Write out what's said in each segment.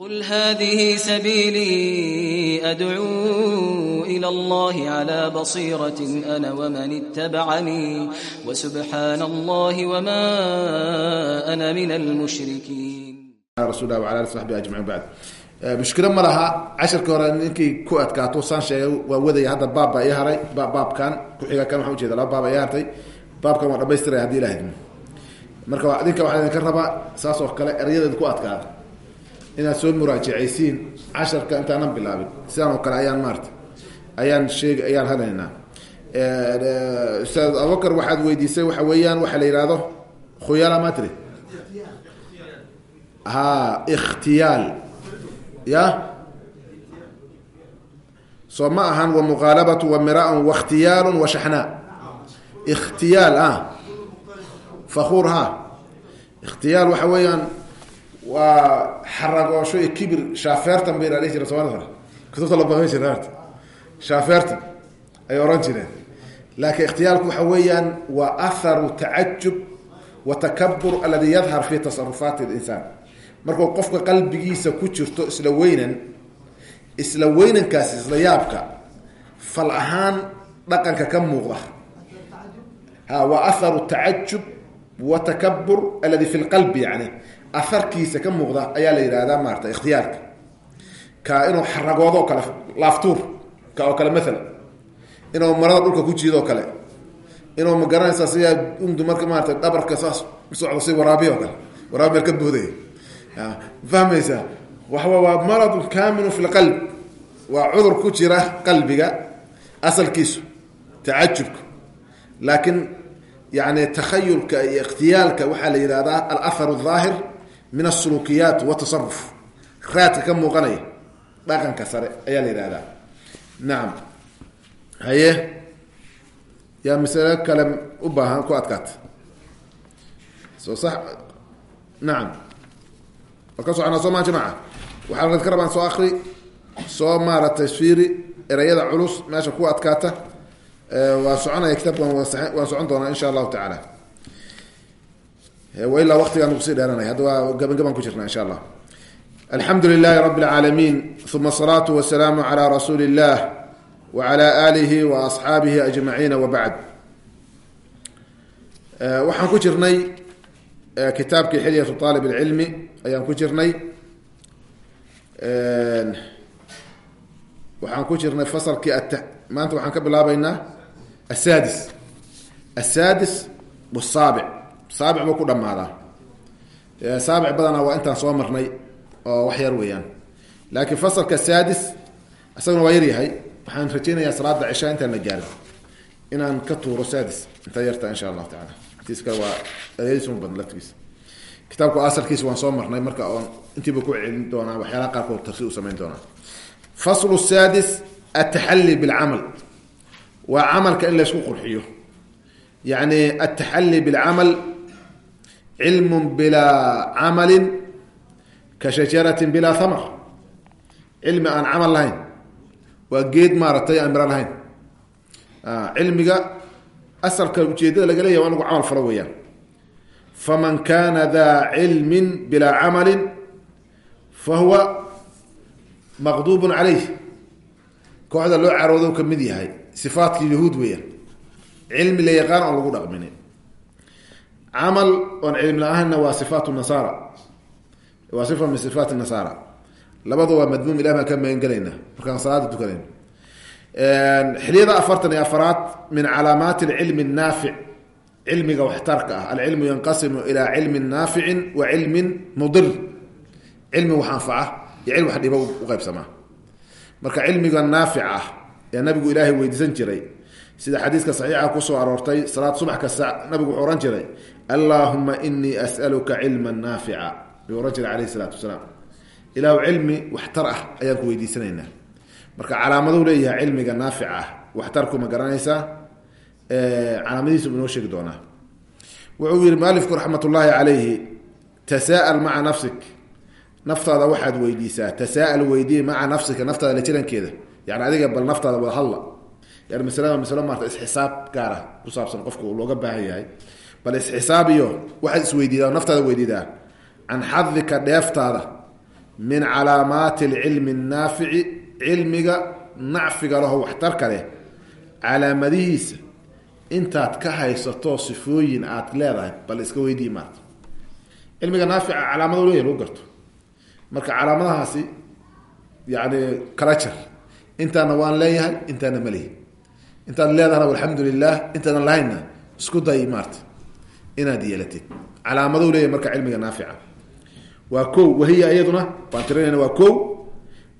قل هذه سبيلي أدعو إلى الله على بصيرة أنا ومن اتبعني وسبحان الله وما أنا من المشركين rasulah wala ali saxbi ajmaciin bacd mushkilo ma laha casharka hore ninkii ku adkaato saan sheegay waa wadaya hadda baab baa ii haray baabkan kuxiga kan waxaan ujeeda laba baab ii hartay baabkan waa dhamaystiraya hadii ilaha idmo marka idinka waxaa idinka rabaa saas oo kale erayadeed ku adkaada inaad soo muraajacaysiin casharka intaanan bilaabin. Sidaan oo kale ayaan maarata ayaan sheeg ayaan hadlaynaa. Ustaad abubakar waxaad weydiisay waxa weeyaan waxa la yihahdo khuyala matri ha ikhtiyaal. Ya? Soo ma ahan wa muqaalabatu wa miraan wakhtiyaalu wa shaxnaa ikhtiyaal ah. Fakuur ha. Ikhtiyaal waxa weeyaan waa xaragoosho iyo kibir shaafeertan bay dhihi jire soomaalida kutubta la baqan jire shaafeertan ay oran jireen. Laakiin ikhtiyaalku waxa weeyaan waa atharu tacajub wa takabur aladi yadhar fi tasarufaati linsaan markuu qofka qalbigiisa ku jirto isla weynan isla weynankaasi isla yaabka fal ahaan dhaqanka ka muuqda. Ha waa atharu tacajub wa takabur aladi fi lqalbi yani aharkiisa ka muuqda ayaa la yidhahdaa maarata ikhtiyaalka ka inuu xaragoodo o kale laaftuur ka oo kale maala inuu marada dhulka ku jiidoo kale. Inuu ma garanaysaa sidaa undu marka maarata dhabarka saas usocdo si waraabiy o kale. Waraabi meel ka booday fahmaysaa waxaw waa maradun kaaminu fi lqalb waa cudur ku jira qalbiga asalkiisu tacajubka. Laakiin yani takhayulka iyo ikhtiyaalka waxaa la yihahdaa alahar اظaahir min asulukiyaat watasaruf raadka ka muuqanaya dhaqanka sare ayaa la yihahdaa nacam haye yaa masalo kale u baahan ku adkaata soo sax nacam waa ka soconaa soo maa jamaca waxaa ka rabaan soo akri soo maaratay fiiri ereyada culus meesha ku adkaata waan soconaya kitaabkan waan socon doonaa insha allahu tacaala wailaa waqtigaan nagu sii dheeranay hadda waa gaban gaban ku jirna insha allah alxamdu lilahi rabi اlcaalamiin uma asalaatu wasalaamu calaa rasuuli اllah wacala aalihi wa asxaabihi ajmaciina wabacd waxaan ku jirnay kitaabkii xilyatu aalib اlcilmi ayaan ku jirnay waxaan ku jirnay fasalkii at maanta waxaan ka bilaabeynaa asadis asadis wasaabic saabic buu ku dhammaadaa. Saabic badanaa waa intaan soo marnay oo wax yar weeyaan. Laakiin fasalka sadis isaguna waa yaryahay. Waxaan rajeynayaa salaada cishaa intaan la gaarin. Inaan ka tuuro sadis inta yarta insha allahu taala tiiska waa ereyadiisuma badan laftigiisa kitaabku asalkiisa waan soo marnay. Marka oon intiiba ku celin doonaa waxyaalaha qaarkood tarsi u samayn doonaa. Faslu sadis ataxalli bilcamal. Waa camalka in laysku qurxiyo. Yani ataxalli bilcamal cilmu bilaa camalin ka shajaratin bilaa hamar cilmi aan camal lahayn waa geed maaratay aan miro lahayn cilmiga asalka ujeedada laga leeyahy waa in lagu camal falo weeyaan faman kana daa cilmin bilaa camalin fahuwa maqduub caleyh kooxda loo caroodo ka mid yahay sifaatkii yahuud weeyaan cilmi la yaqaan oon camal oon cilmi la'aanna waa sifaat nasaara waa sifa min sifaat nasaara labadu waa madmuum ilah baan ka magangelayna markaan salaada tukanayn xiliyada afartan iyo afaraad min calaamaati alcilmi naafic cilmiga waxtarka ah alcilmu yanqasimu ilaa cilmin naaficin wa cilmin mudir cilmi wax anfaca iyo cilmi wax dhiba uqeybsamaa marka cilmiga naafic ah ee nabigu ilaahay weydiisan jiray sida xadiiska saxiixa allaahuma inii as'aluka cilman naafica. Yuu jiray alayh isalaatu wasalaam ilaahu cilmi waxtar ah ayaan ku weydiisanaynaa. Marka calaamaduu leeyahay cilmiga naafic ah waxtarku ma garanaysaa calaamadihiisu inoo sheegi doonaa. Wuxuu yihi mualifku raxmat ullaahi calayhi tasaa'al maca nafsik. Naftaada waxaad weydiisaa tasaa'al weydii maca nafsika naftaada la yani adiga bal naftaada wada hadla. Yani maslada maslo maarta isxisaab gaar ah ku saabsan qofka uu looga baahan yahay bal isxisaab iyo waxaad isweydiidaa naftaada weydiidaa can xadika dheeftaada min calaamaati alcilmi annaafici cilmiga nacfiga leho waxtarka leh calaamadihiisa intaad ka haysato sifooyin aad leedahay bal iska weydii maarta. Cilmiga naafica calaamado leeya lagu garto. Marka calaamadahaasi yani kala jar intaana waan leeyahay intaana ma lehi intaad leedahana lilah intaadan lahaynna isku day maarta inaad yeelatid. Calaamado leeyahy marka cilmiga naafica. Waa ko wahiya iyaduna waan tirinayna waa ko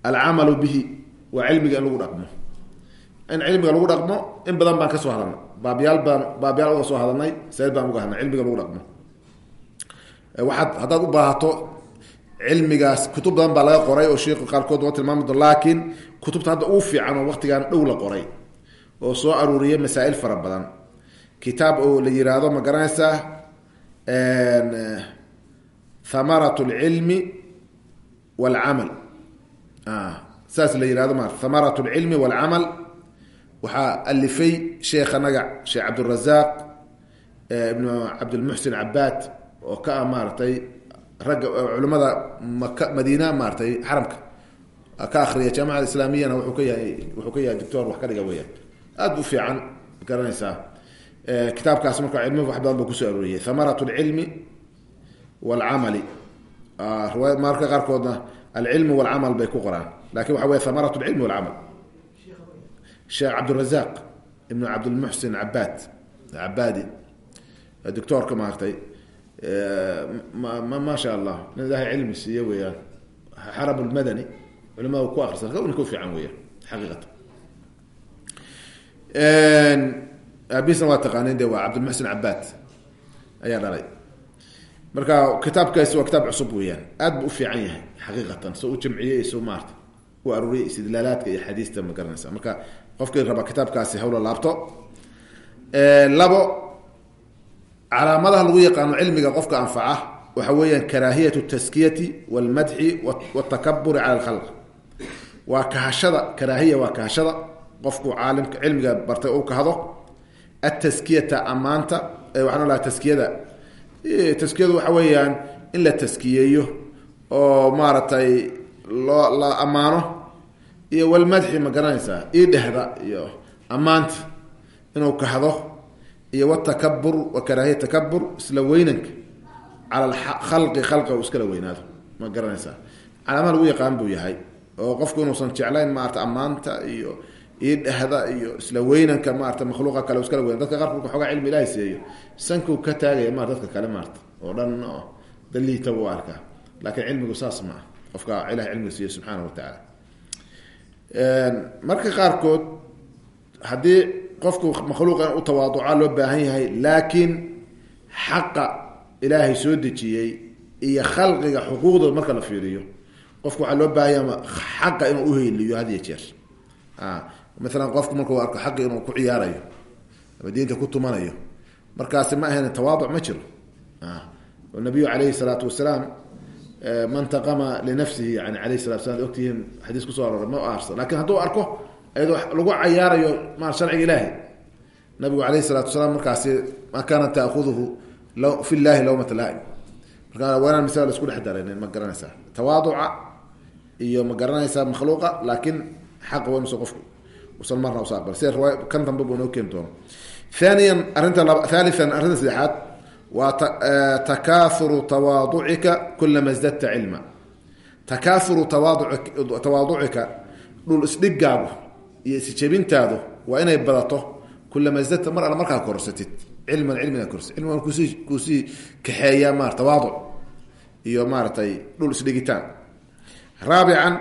alcamalu bihi waa cilmiga in lagu dhaqmo. In cilmiga lagu dhaqmo in badan baan ka soo hadalnay. Baabyaal baan baabyaal uga soo hadalnay said baan uga hadlnay cilmiga lagu dhaqmo. Waxaad haddaad u baahato cilmigaas kutub badan baa laga qoray oo sheikhu qaarkood waa tilmaami do laakiin kutubta hadda uu fiican oo waqtigan dhow la qoray oo soo aruuriyay masaa'il fara badan kitaab oo la yiraahdo ma garanaysaa thamarat lcilmi walcamal saas la yiraahdo ma thamarat lcilmi walcamal waxaa alifay sheekha nagac sheekh cabdirazaaq ibnu cabdilmuxsin cabaad oo ka ah maaratay ragga culimada maka madiina maaratay xaramka. Ka akriya jaamacada islaamiyana wuuu ka yahay wuxuu ka yahay doctor wax ka dhiga weyaan aada u fiican garanaysaa kitaabkaas marka cilmi wax badan ba ku soo arooriyay thamarat lcilmi walcamali riwaaya marka qaarkoodna alcilmi walcamal bay ku qoraan. Lakin waxa wey thamarat lcilmi walcamal sheekh cabdirazaq ibnu cabdilmuxsin cabaad cabaadi doctoorka maartay ma sha allah nin ilahay cilmi siiye weyaan xarab lmadani culimada ku akrisan nin ku fiican weyaan xaqiiqatan aabisna waa taqaanin de waa cabdilmuxsin cabaad ayaa dhalay. Marka kitaabkaasi waa kitaab cusub weyaan aad bu u fiican yahay xaqiiqatan. So u jamciyey so maarta. U aruuriyay istidlaalaadka iyo xadiista ma garanaysa. Marka qofkii raba kitaabkaasi hawla laabto labo calaamadaha lagu yaqaano cilmiga qofka anfaca waxa weeyaan karaahiyat taskiyati walmadxi watakaburi cala alkhalq waa kahashada karaahiya waa kahashada qofku caalimka cilmiga bartay u kahdo ataskiyata amaanta waxaan laha taskiyada taskiyadu waxa weeyaan in la taskiyeeyo oo maaragtay loo la ammaano iyo walmadxi ma garanaysaa io dhehda iyo ammaanta inuu kahdo iyo wtakabur wa karaahiya takabur isla weynanka cala khalqi khalqa uu iskala weynaado ma garanaysaa calaamada lagu yaqaan buu yahay oo qofku inuusan jeclayn maarata ammaanta iyo io dhehda iyo isla weynanka maarata makhluuqa kale iskala weynad dadka qaarkood xoogaa cilmi ilahay siiyo sankuu ka taagaya ma dadka kale maarata oo dhan daliita buu arkaa. Laakiin cilmigu saas ma ah qofka ilahay cilmiga siiyo subxaana wa tacaala marka qaarkood haddii qofku makhluuqa u tawaaduca loo baahan yahay laakiin xaqa ilaahay soo dejiyey iyo khalqiga xuquuqdooda marka la fiiriyo qofku waxaa loo baahan yahay xaqa inuu uheliyo had iyo jeer maalan qofku markuu arko xaqi inuu ku ciyaarayo ama diinta ku tumanayo markaasi ma ahayn tawaaduc ma jiro. Nabiyu calayhi salaatu wasalaam man taqama linafsihi yani alayh salatu slam ogtihiin xadiis ku soo arooray ma aarsa laakiin hadduu arko ayadoo lagu cayaarayo ma sharciga ilaahi nabigu alayh salaatu wasalaam markaasi ma kaanat taakuduhu fi llahi lawmat laim marka waa inaan masala la isku dhex daraynin ma garanaysaa. Tawaaduca iyo ma garanaysaa makhluuqa laakiin xaqa waa qofku kan dambe inoo keeni doono thaniyan arrinta thalithan arrinta saddexaad waa takaahuru tawaaducika kulama zdadta cilma. Takaahuru tawaaducika dhul isdhigaagu iyo isjebintaadu waa inay badato kulama zdadta mar alla markaa korsatid. Cilman cilmiga korsa cilmiga ku sii ku sii kaxeeyaa ma tawaaduc iyo maaratay dhul isdhigitaan. Raabican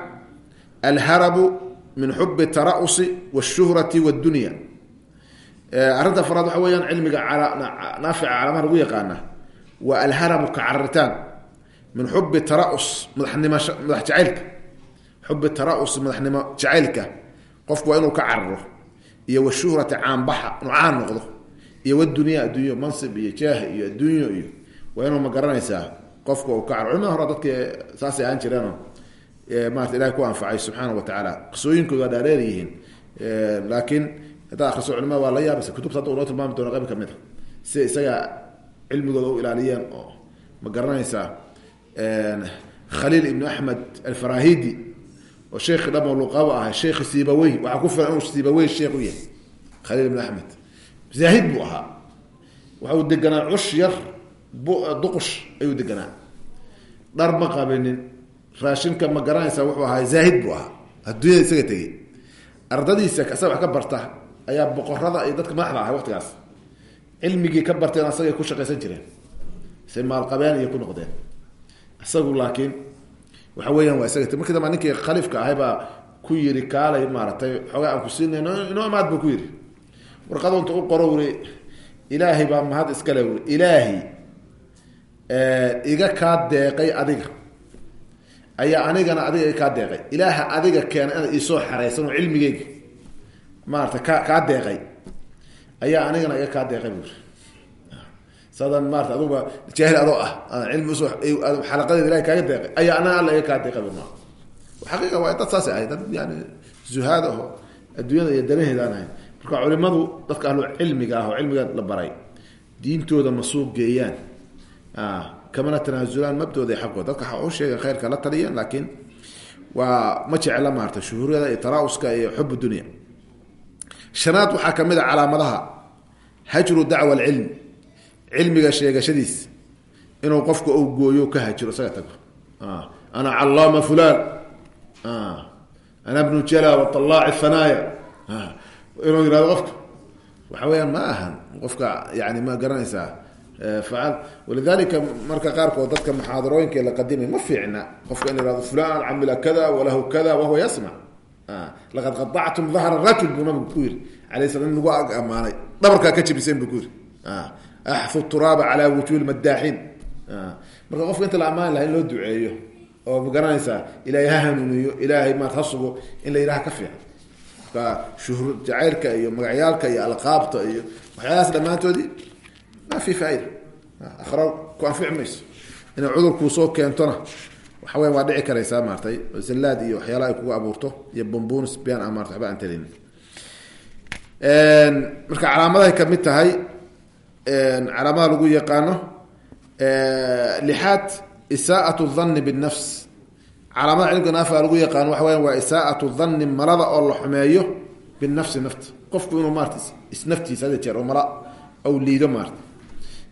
alharabu min xubi tarausi wاshuhrati wاdunya arrinta afraad waxa weeyaan cilmiga naafica calaamaha lagu yaqaana waa alharabu ka cararitaan. Min xubi taraus madaxnimo madax jacaylka. Xubi taraus madaxnimo jacaylka. Qofku waa inuu ka cararo. Iyo washuhrati caanbaxa inuu caan noqdo. Iyo wdunya adduunyo mansib iyo jaah iyo adduunyo iyo waa inuu ma garanaysaa qofka uu ka cararo. Culimada hore ahaan jireeno maarata ilahay ku anfacay subxaana wa tacaala qisooyinkooda waa dhaareer yihiin laakiin haddaa akriso culimada waa la yaabasa kutubta hadda unoo tilmaami doono qayb ka mid a si isaga cilmigooda u ilaaliyeen oo ma garanaysaa khaliil ibnu axmed alfarahidi oo sheekhi dhamo luqabo ah sheekhi sibawey waxaa ku filan inuu sibawey sheekh u yahay khaliil ibnu axmed. Zaahid buu ahaa. Waxau deganaa cush yar duqush ayuu deganaa. Dhar ma qabinin raashinka ma garanaysa wuxuu ahaa zaahid buu ahaa. Adduunyada isaga tegey. Ardadiisa isaga wax ka barta ayaa boqorada iyo dadka madaxda ahay waqtigaas. Cilmigii ka barteen asagay ku shaqaysan jireen. Se maalqabeen iyo ku noqdeen. Isagu laakiin waxa weeyaan waa isaga markii damba ninkii khaliifka ahay baa ku yiri kaalay maaragtay xoogaa aan ku siinay inoo imaad buu ku yidhi. Warqadu inta u qoro wuri ilaahay baa mahad iskale wuri. Ilaahay iga kaa deeqay adiga ayaa anigana adiga iga kaa deeqay. Ilaaha adiga keena inaad iisoo xareysan oo cilmigeyga maarata ka kaa deeqay. Ayaa anigana iga kaa deeqay buuri sadan maarata jaahil adoo ah cilmi u soo xalaqadeeda ilahay kaaga deeqay. Ayaa anaa alla iga kaa deeqay bu maa xaqiiqa waa dad saasay ahay dad yani zuhaad aho iyo danaheedaan marka culimadu dadka ahlu cilmiga ah oo cilmiga la baray diintooda ma suuq geeyaan kamana tanaasulaan mabdooda xaqooda. Dadka waxa u sheega khayrka la taliyaan laakiin waa ma jecla maarata shuhuuriyada iyo tarauska iyo xub dunya. Shanaad waxaa ka mid a calaamadaha hajru dacwa alcilm cilmiga sheegashadiis inuu qofka u gooyo ka hajiro isaga tago ana callaama fulan ana bnu jala waallaaci fanaaya. Inuu yihahdo qofka waxa weyaan ma ahan. Qofka yani ma garanaysaa walidalika marka qaarkood dadka muxaadarooyinka la qadimay ma fiicna qofka in ihahdo fulan camila kada walahu kada wahuwa yasmac. Laqad qaactum dahra rajul buu nabigu ku yiri alay slam in lagu ag amaanay dhabarkaa ka jebiseen buu ku yiri axfu turaaba calaa wujuhi madaaxiin marka qofka inta la ammaani laha in loo duceeyo oo ma garanaysaa ilaahay ha hanuuniyo ilaahay maat ha sugo in la yidhaha ka fiican. Marka shuhur ma fi akhra ku anfici mayso inay cudurkuu soo keentona waxa weya waa dhici karaysaa maaratay zallaad iyo waxyaala ay kugu abuurto iyo bombonis bian a marata waba aan talin marka calaamadahay ka mid tahay calaamada lagu yaqaano lixaad isaa'at dhanni binafs calaamada cilmka naafiga lagu yaqaano waxa weya waa isaa'at dhanni malada oo la xumeeyo binafsi nafta qofku inuu maarata isnaftiisa hada jeer oo mala aw liido maarata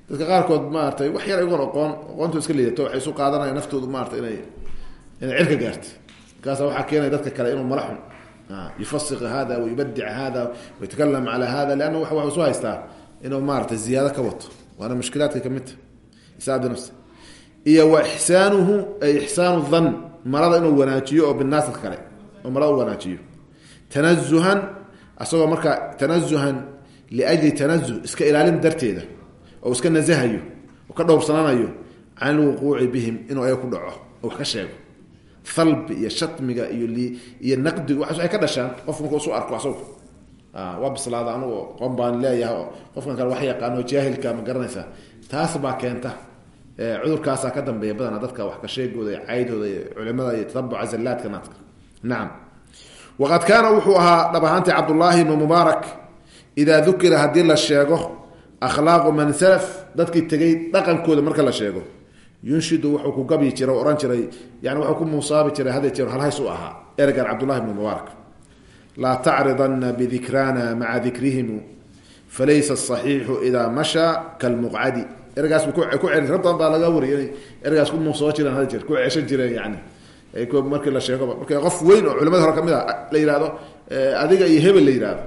dadka qaarkood maaratay wax yar igoon oqoon oqoontu iska liidato waxay isu qaadanaya naftoodu maarata inay inay cirka gaarta markaasa waxaa keenaya dadka kale inuu mala xun hada wayubadic hada wayatakalam cala hada leanna wa waxu isu haystaa inuu maarata ziyaado ka wato. Waana mushkilaadka kamidta isaa binafsi iyo wa ixsaanuhu ay ixsaanu dhan malada inuu wanaajiyo oo binaas dadka kale oo malada u wanaajiyo. Tanazuhan asagoo markaa tanazuhan liajli tanazuh iska ilaalin darteeda oo iska nasahayo oo ka dhowrsananayo can ilwuquuci bihim inuu ayaga ku dhaco oo ka sheego. Halbi iyo shatmiga iyo iyo naqdiga waxaas waxay ka dhashaan qofku markuu isu arko asagu waa bislaada anugu qoon baan leeyahay oo qofkan kale wax yaqaano jaahilka ma garanaysaa taas baa keenta cudurkaasaa ka dambeeya badana dadka wax ka sheegooda iyo caydooda iyo culimada iyo tatabuca zallaadka naadka nacam waqad kaana wuxuu ahaa dhab ahaantii cabdullaahi ibnu mubaarak idaa dukira haddii la sheego akhlaaqu man salaf dadkii tegay dhaqankooda marka la sheego. Yunshidu wuxuu ku gabyi jiray o ohan jiray yani wuxuu ku muusaabi jiray hada jeer halhays u ahaa ergan cabdullahi ibnu mubaarak. Laa tacridanna bidikrana maca dikrihimu falaysa asaxiixu idaa mashaa kalmuqcadi. Ergaas ku celi rab badan baa laga wariyay ergaas ku muusoo jireen hada jeer ku ceshan jireen yani. Markii la sheegoba marka qof weyn oo culimada hore ka mid a la yihahdo adiga iyo hebel la yihahdo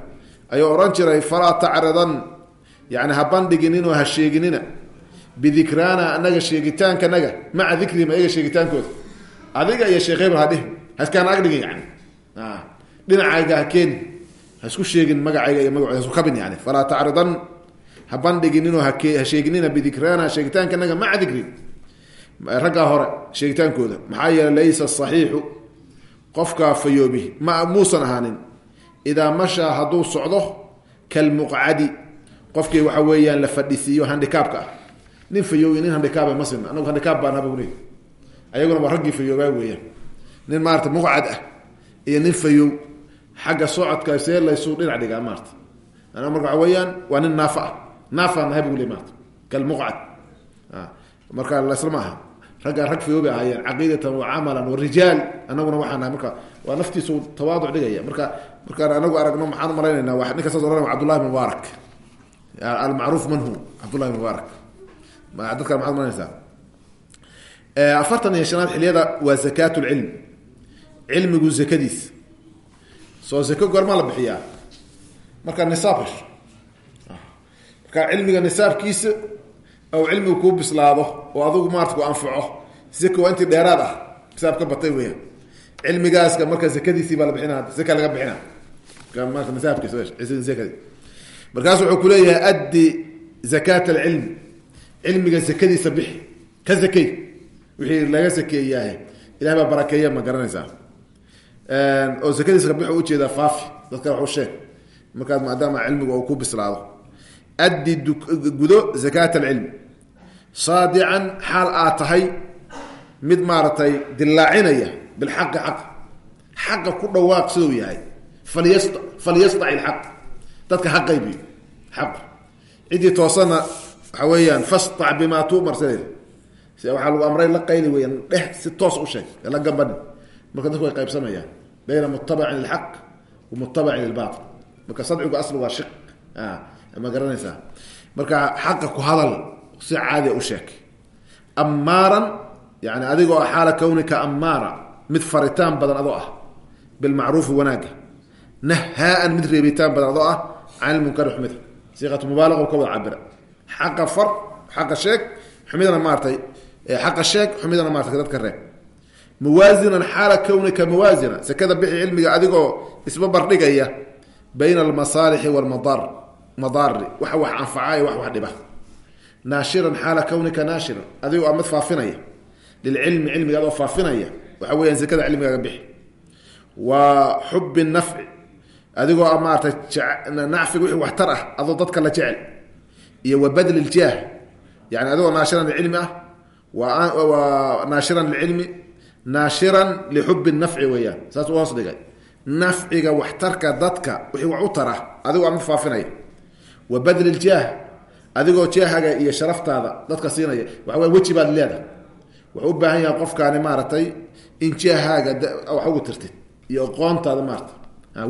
ayuu ohan jiray falaa tacridan yani ha bandhigininoo ha sheeginina. Bidikraana anaga sheegitaankanaga maca dikrihim ayaga sheegitaankooda. Adiga iyo sheekh hebel hadhihi haskaan ag dhigin yani dhinacayga ha keeni ha sheegin magacayga iyo magacoda hasku kabin yani falaa tacridan ha bandhigininoo ha sheeginina bidikraana sheegitaankanaga maca dikri. Raggaa hore sheegitaankooda maxaa yeeley laysa saxiixu. Qofkaa fayoobi ma muusan ahaanin. Idaa mashaa hadduu socdo kalmuqcadi qofkii waxa weeyaan la fadhisiiyo handikaabka ah. Nin fayoobi nin handikaaba ma sina anagu handikaab baan haba le ayaguna waa raggii fayoobaa weeyaan. Nin maarata muqcad ah iyo nin fayow xagga socodka see laysu dhinac dhigaa maarata ana marka waxa weeyaan waa nin naafa ah. Naafaa nahay bu le maarata kalmuqcad marka lasla ma aha. Raggaa rag fiyoobi ahaayeen caqiidatan wa camalan wa rijaal anaguna waxaa marka waa naftiisu tawaaduc dhigaya. Marka markaan anagu aragno maxaan umalaynayna wa ninka saas ohanay cabdullahi bin mubaarak almacruuf man hu cabdullahi mubaarak dadkaan maxaad umalanaysaa afartan iyo shanaad xiliyada waa zakaat lcilm cilmigu zakadiis soo zako goormaa la bixiyaa markaa nisaab hesho marka cilmiga nisaabkiisa ou cilmigu kuu bislaado oo adugu maarata ku anfaco zaka waa intii dheeraad ah nisaab ka batay weya cilmigaaska marka zakadiisii baa la bixina zaka laga bixina marka nisaabkiisakadi markaasu wuxuu kuleeyahay addi zakaat alcilm cilmiga zakadiisa bixi ka zakey wixii laga sakeeyaah ilahay baa barakeeya ma garanaysaa. Oo zakadiisa ka bixi u jeedaa faafi dadka wax u sheeg. Markaas maadaama cilmigu uu ku bislaado. Addi gudo zakaat alcilm saadican xaal aad tahay mid maaragtay dillaacinaya bilxaqi xaq. Xaqa ku dhawaaq siduu yahay. Falyas falyastaci ilxaq dadka ha qaybiyo xaq. Ciddii toosana waxa weeyaan fastac bimaa tu'mar sideeda si waxaa lagu amray la qayli weeyaan dheh si toos u sheeg la gambani marka dadku way qaybsamayaan. Bayna mutabacin lilxaq wa mutabacin lilbatil marka sadcigu asli waa shiq. Ma garanaysaa. Marka xaqa ku hadal si caadiya u sheeg. Amaaran yani adigoo ah xaala kawnika amaara mid faritaan badan adoo ah. Bilmacruufi wanaaga. Nahaan mid reebitaan badan adoo ah can ilmunkari xumida siiqatu mubaalaqa ka wada cabira xaqa far xaqa sheeg xumidana maaratay xaqa sheeg xumidana maarata dadka reeb muwaasinan xaala kawnika mawaasina sekada bixi cilmiga adigoo isba bardhigaya bayna almasaalixi walmadar madaari waxa wax anfacaayo wax wax dhiba naashiran xaala kawnika naashiran adigoo a mid faafinaya lilcilmi cilmiga adoo faafinaya waxa weeyaan sekada cilmigaaga bixi wa adigoo a maaratay nacfiga wixii waxtar ah adoo dadka la jecel. Iyo wa badli ljaah yani adigoo naashiran lilcilmi ah naashiran lilcilmi naashiran lixubi nafci weeyaan. Saas u hoos dhigay. Nafciga waxtarka dadka wixii wax u tara adigoo ama faafinaya. Wa badli ljaah adigoo jaahaga iyo sharaftaada dadka siinaya waxa wey weji baad leedahay. Wuxuu u baahan yahay qofkaani maaragtay in jaahaaga wax ugu tirtid iyo aqoontaada maarata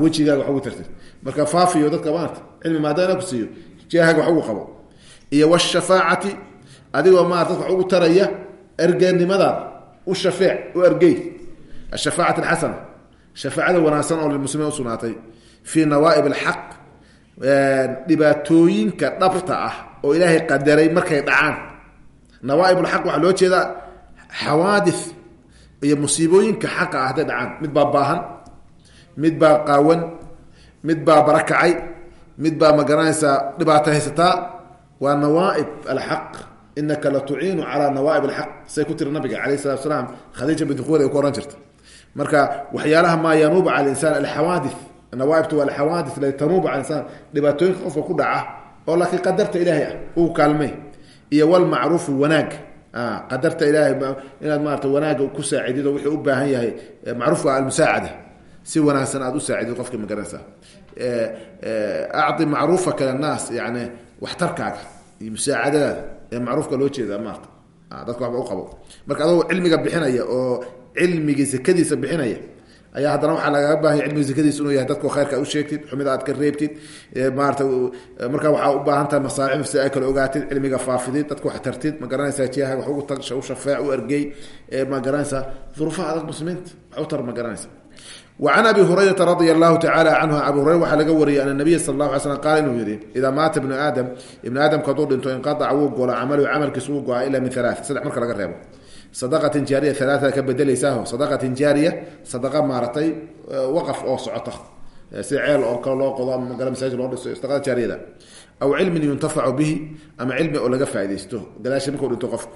wejigaaga wax ugu tirtid. Marka faafiyo dadka maarata cilmi maadaana ku siiyo jaahaaga wax ugu qabo. Iyo washafaacati adigoo maarata dadka ugu taraya ergeennimadaada u shafeec u ergey. Ashafaacat alxasana shafaacada wanaagsan oo lilmuslimiin usugnaatay fii nawaaib alxaq dhibaatooyinka dhabta ah oo ilaahay qadaray markay dhacaan. Nawaaib alxaq waxaa loo jeedaa xawaadis iyo musiibooyinka xaqa ah hadday mid baa qaawan mid baa barakacay mid baa ma garanaysaa dhibaato haysataa waa nawaaib alxaq inaka la tuciinu calaa nawaaib alxaq say ku tiri nabiga alayh salatu salaam khadiija binti khuwayl ay ku ohan jirta. Marka waxyaalaha maa yanuubu cala insaan alxawaadi nawaaibtu waa alxawaadi la tanuubu cala insaan dhibaatooyinka qofka ku dhaca oo laakiin qadarta ilaahay ah uu kaalmay. Iyo walmacruufu wanaag. Qadarta ilaahay inaad maarata wanaaga ku saacidido wuxuu u baahan yahay macruufka almusaacada si wanaagsan aad u saacidid qofka magaranaysa acdi macruufaka linaas yani waxtarkaaga iyo musaacadadaada ee macruufka loo jeeda maarta. Dadka waxba u qabo. Marka adoo cilmiga bixinaya oo cilmigii sekadiisa bixinaya ayaa haddana waxaa lagaga baahanya cilmiga sekadiisa inuu yahay dadka khayrka ad u sheegtid xumida aad ka reebtid maarata markaa waxaa u baahan tahay masaalixda si ay kale ogaatid cilmiga faafidid dadka wax tartid ma garanaysaa jiyaha wax ugu tag u shafeec u ergey ma garanaysaa duruufaha adag muslimiinta wax u tar ma garanaysa an abi hurayraa radia allahu tacaala canhu abi hureyr waxaa laga wariyay ana nabiya sal la sl qaal inuu yihi idaa maata ibnu aadam ibnu aadamka haduu dhinto inqaaca wuu gola camalu camalkiisa wuu goa ilaa min alaa saddex marka laga reebo sadaqatin jaariya alaaa ka bedelaysaah sadaqatin jaariya sadaqa maaratay waqaf oo socota sida ceel oo kale loo qodo ama magala masaajid loo dhiso sadaqada jaariyada aw cilmin yuntafacu bihi ama cilmi oo laga faaidaysto gadaasha markuu dhinto qofku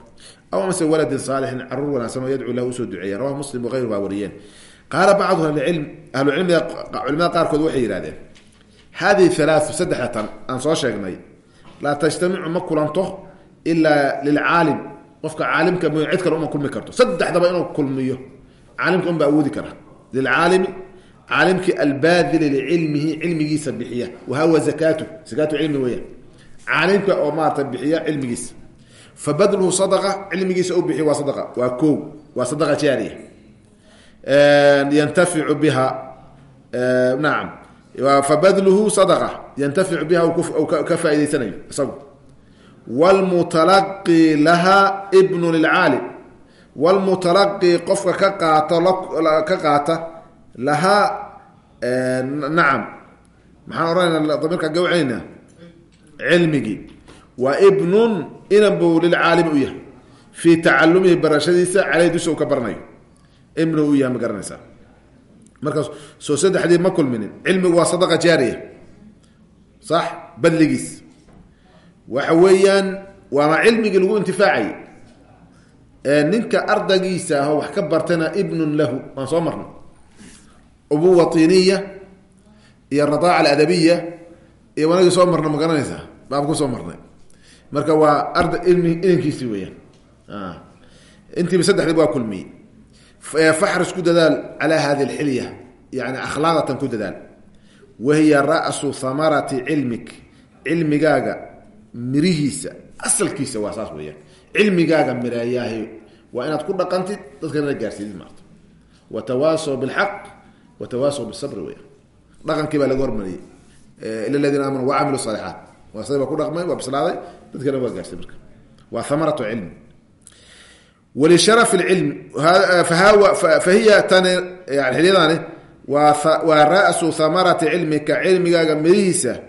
aw amse waladin saalixin carruur wanaagsan oo yadcuu lahu u soo duceeya rawahu muslim wayru baa wariyeen qaala bacdu ahlucilmiga culimada qaarkood waxay yihahdeen hadihi halaau saddexatan aan soo sheegnay laa tajtamicu ma kulanto ilaa lilcaalim qofka caalimka cid kale uma kulmi karto saddexdaba inuu kulmiyo caalimka unba awoodi kara lilcaalimi caalimkii albaadili licilmihi cilmigiisa bixiya wahawa zakaatu zakaatu cilmi weya caalimka oo maarata bixiya cilmigiisa fabadluhu sadaqa cilmigiisa u bixi waa sadaqa waa ko waa sadaqa jaariya yantaficu biha. Nacam fabadluhu sadaqa. Yantaficu biha ka faa'idaysanayo isagu. Wlmutalaqi laha bnu lilcaalim wlmutalaqi qofka ka qaato ka qaata lahaa nacam maxaan ohanayna damiirka gawceynaa cilmigii waa ibnun inan buu lilcaalimi u yahay. Fii tacalumihi barashadiisa ka u yahay ma garanaysaa. Markaas soo saddexdii ma kulminin cilmigu waa sadaqa jaariya. Sax badligiis waxa weeyaan waana cilmigii lagu intifaacayay ninka ardaygiisa ah wax ka bartana ibnun lahu waan soo marnay. Ubuwa tiniya iyo radaaca aladabiya iyo wanagii soo marna ma garanaysaa? Baab ku soo marnay. Marka waa arda ilmi kulmiyey faxris ku dadaal calaa hadi alxilya yani akhlaaqatan ku dadaal wahiya ra'su hamarati cilmik cilmigaaga mirihiisa asalkiisa waa saas weeyaan. Cilmigaaga mirayaahy waa inaad ku dhaqantid dadkana gaarsiidid maarta. Watawaasaw bilxaq watawaasaw bisabri weeyaan. Dhaqankii baa laga hormariyey. Ila ladiina aamanu wacamilu saalixaat waa siday baa ku dhaqmay waa bislaaday dadkana waa gaarsiid marka. Waa hamaratu cilmi wlishara cilmi fahiya tani yani xilyadaani waa rasu hamarati cilmika cilmigaaga mirihiisa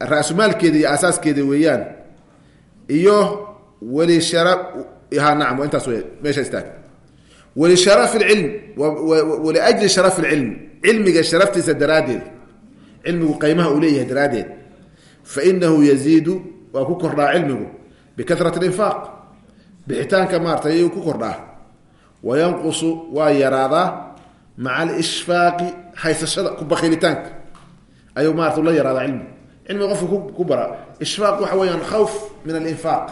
rasumaalkeeda iyo asaaskeeda weeyaan iyo naam intaas meesha istaag walisharafi lcilm waliajli sharafi lcilmi cilmiga sharaftiisa daraaddeed cilmigu qeymaha uu leeyahay daraaddeed fainahu yaziidu waa ku kordhaa cilmigu bikarat linfaaq bixitaanka maarata ayuu ku kordhaa wayanqusu waa yaraadaa maca alishfaaqi haysashada ku bakilitaanka ayuu maarata la yaraadaa cilmigu cilmiga qofka ku bara ishfaaq waxa weeyaan khawf min alinfaaq.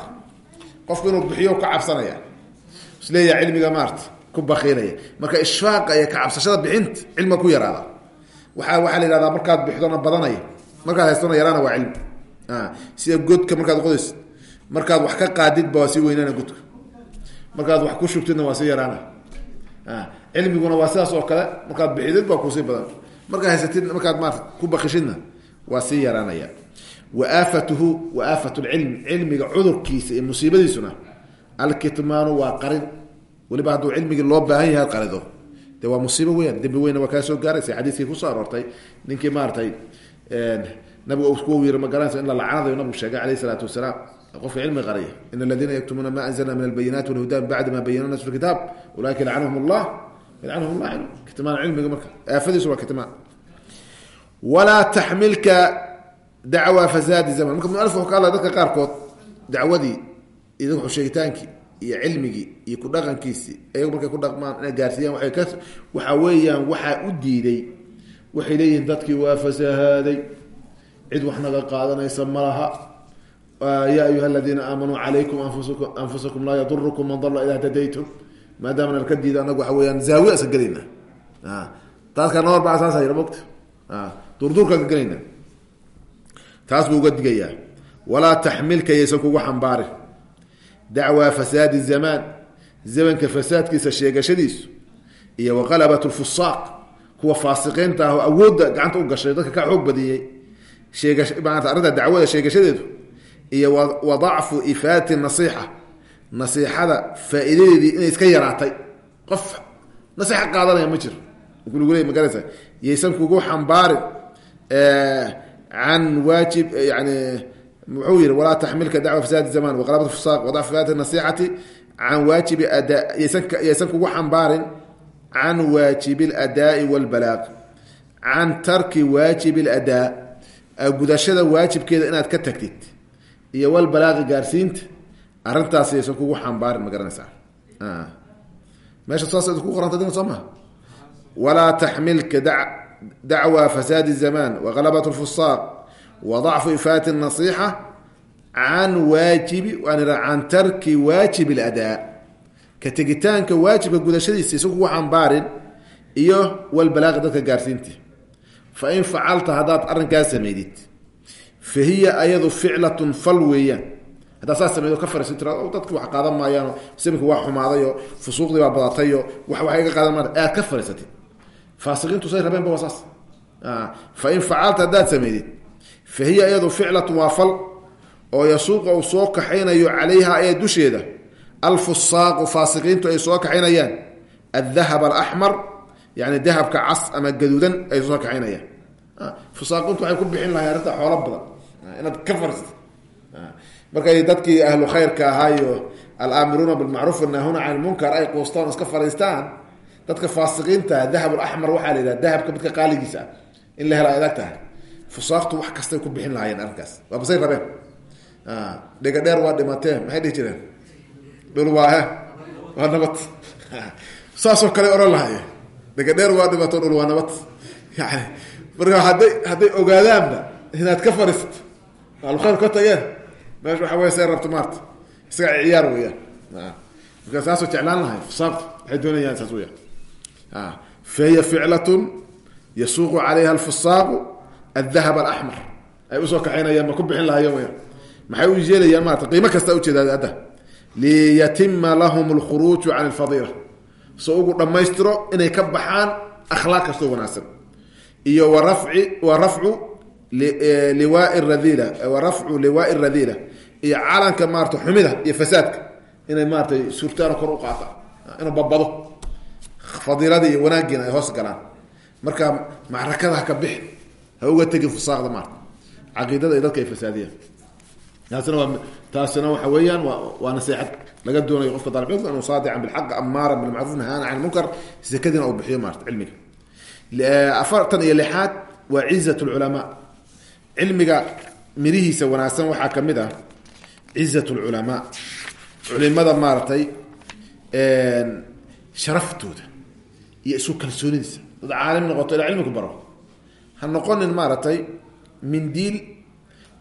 Qofku inuu bixiyo ka cabsanaya. Isleeyaha cilmiga maarata ku bakiilaya marka ishfaaqa iyo kacabsashada bixinta cilmiga ku yaraada waa waxaa la yihahdaa markaad bixdona badanaya markaad haystona yaraana waa cilmi. Sida godka markaad qodaysid markaad wax ka qaadidba waa sii weynaana godka markaad wax ku shubtidna waa sii yaraana. Cilmiguna waa sidaas oo kale markaad bixidid baa ku sii badan. Markaad haysatid markaad maarata ku bakishidna waa sii yaraanaya. Wa aafatuhu wa aafat lcilmi cilmiga cudurkiisa iyo musiibadiisuna alkitmaanu waa qarin. Weliba hadduu cilmigii loo baahan yahay qarido. De waa musiibo weyaan dembi weyna waa kaa soo gaaraysa xadiiskii ku soo aroortay ninkii maaratay nabiga ku yiri ma garanaysa in la lacnadayo nabigu sheegay alayh isalaatu wasalaam qofka cilmi qariya in aladiina yaktumuuna ma anzalna min albayinaati walhuda min bacdi ma bayana nas fi kitaab ulaika yalcanhum llah yalcanhum llah kitmaan cilmiga marka aafadiisu waa kitmaan walaa taxmilka dacwa fasaadi zaman marka mualif wuxuu ka hadlaya dadka qaarkood dacwadii iyo wuxuu sheegitaankii iyo cilmigii iyo ku dhaqankiisii iyagu markay ku dhaqmaan inay gaarsiiyaan waay ka waxa weeyaan waxaa u diiday waxay leeyihiin dadkii waa fasahaaday cid wax naga qaadanaysa ma laha ya ayuha aladiina aamanuu calaykum anfusakum anfusakum laa yadurukum man dalla idaa htadaytum maadaama nalka diida anagu waxa weyaan zaawiya iska gelayna taaskaa noo arbaa saasa yira mogta durduurkaan ka gelayna taas buu uga digayaa walaa taxmilka yaysan kugu xambaarin dacwaa fasaadi zamaan zamanka fasaadkiisa sheegashadiisu iyo waqalabat lfusaaq kuwa faasiqiinta ah oo awoodda gacanta u gashay dadka ka xoog badiyey sheega maanta arrinta dacwada sheegashadeedu iyo wa dacfu ifaati nasiixa nasiixada faa'iidadeedii inay iska yaraatay qof nasiixa qaadanaya ma jiro lagu leey magaraysa yaysan kugu xambaarin can waajib yani muxuu yihi walaa taxmilka dacwa fasaadi zaman waqalabat fusaaq wadacfu ifaati nasiixati can waajibi ada yaysan yaysan kugu xambaarin can waajibi اladaai wاlbalaaq can tarki waajibi اladaa gudashada waajibkeeda inaad ka tagtid iyo walbalaaqi gaarsiinta arrintaas yaysan kugu xambaarin ma garanaysaa meesha saas ku qoranta dina soo maha walaa taxmilka dacwa fasaadi الzamaan waqalabat اlfusaaq wadacfu ifaati الnasiixa can waajibi can tarki waajib اladaa ka tegitaanka waajibka gudashadiisa isa kugu xambaarin iyo walbalaaqi dadka gaarsiinti fain facalta haddaad arrinkaa sameydid fa hiya ayadu ficlatun fal weeyaan haddaa saas sameeyo ka fariisan tira dadki wax qaadan maayaano samika waa xumaadayo fusuuqdii baa badatayo wax wax iga qaadan maata aad ka fariisatid faasiqiintu say rabeenba waa saas fa in facalta haddaad sameydid fa hiya iyadu ficlatun waa fal oo yasuuqa uu soo kaxaynayo calayha ee dusheeda alfusaaqu faasiqiintu ay soo kaxaynayaan aldahab alaxmar yani dahabka cas ama gaduudan ay soo kaxaynayaan fusaaqiintu waxay ku bixin lahay arrinta xoolo badan inaad ka fariisatid markay dadkii ahlu khayrka ahaayo alaamiruuna bilmacruuf anahuna can lmunkar ay quustaan iska fariistaan dadka faasiqiinta dahab laxmar waxaa la yidhaha dahabka midka qaaligiisa ah in la hela adag tahay. Fusaaqtu wax kastay ku bixin lahaayeen arrinkaas waa basay rabeen. Dhega dheer waa dhimatee maxay dhihi jireen? Dhul waahe waa nabad. Saasoo kale ohan lahaye dhega dheer waa dhimato dhul waa nabad. Yani marka hadday hadday ogaadaanba inaad ka fariisato alkhayr ka tageen meesha waxa wey say rabto maarta. Isaga ciyaar weyaan marka saasoo jeclaan lahay fusaaqtu waxay doonayaan saas weya fahiya ficlatun yasuuqu calayha alfusaaqu aldahab alaxmar ay u soo kaxaynayaan ma ku bixin lahayo weyaan maxay u yeelayaan maarata qiimo kasta ujeeda adda. Liyatima lahum alkhuruuju can alfadiila. So ugu dhammaystiro inay ka baxaan akhlaaq kastoo wanaagsan. Iyo warafci liwaai radiila wa rafcu liwaai radiila. Iyo calanka maarata xumida iyo fasaadka. Inay maaratay surtaano kor u qaata inuu babado fadiiladii iyo wanaagiina ay hoos galaan. Marka macrakada ka bixi ha uga tegin fusaaqda maarata caqiidada iyo dadka ay fasaadiyaan. Taasina waa taasina waxa weeyaan waa waa naseexad laga doonayo qofka daalibcilmka inuu saadican bilxaq amaara bilmacruuf nahaana can lmunkar sakadiina uu bixiyo maarata cilmiga. Afartan iyo lixaad waa cizat lculamaa cilmiga mirihiisa wanaagsan waxaa ka mid ah cizat culimada maaratay sharaftooda iyo isu kalsoonidiisa dad caalim noqoto ilaa cilmiku baro. Ha noqonin maaragtay mindiil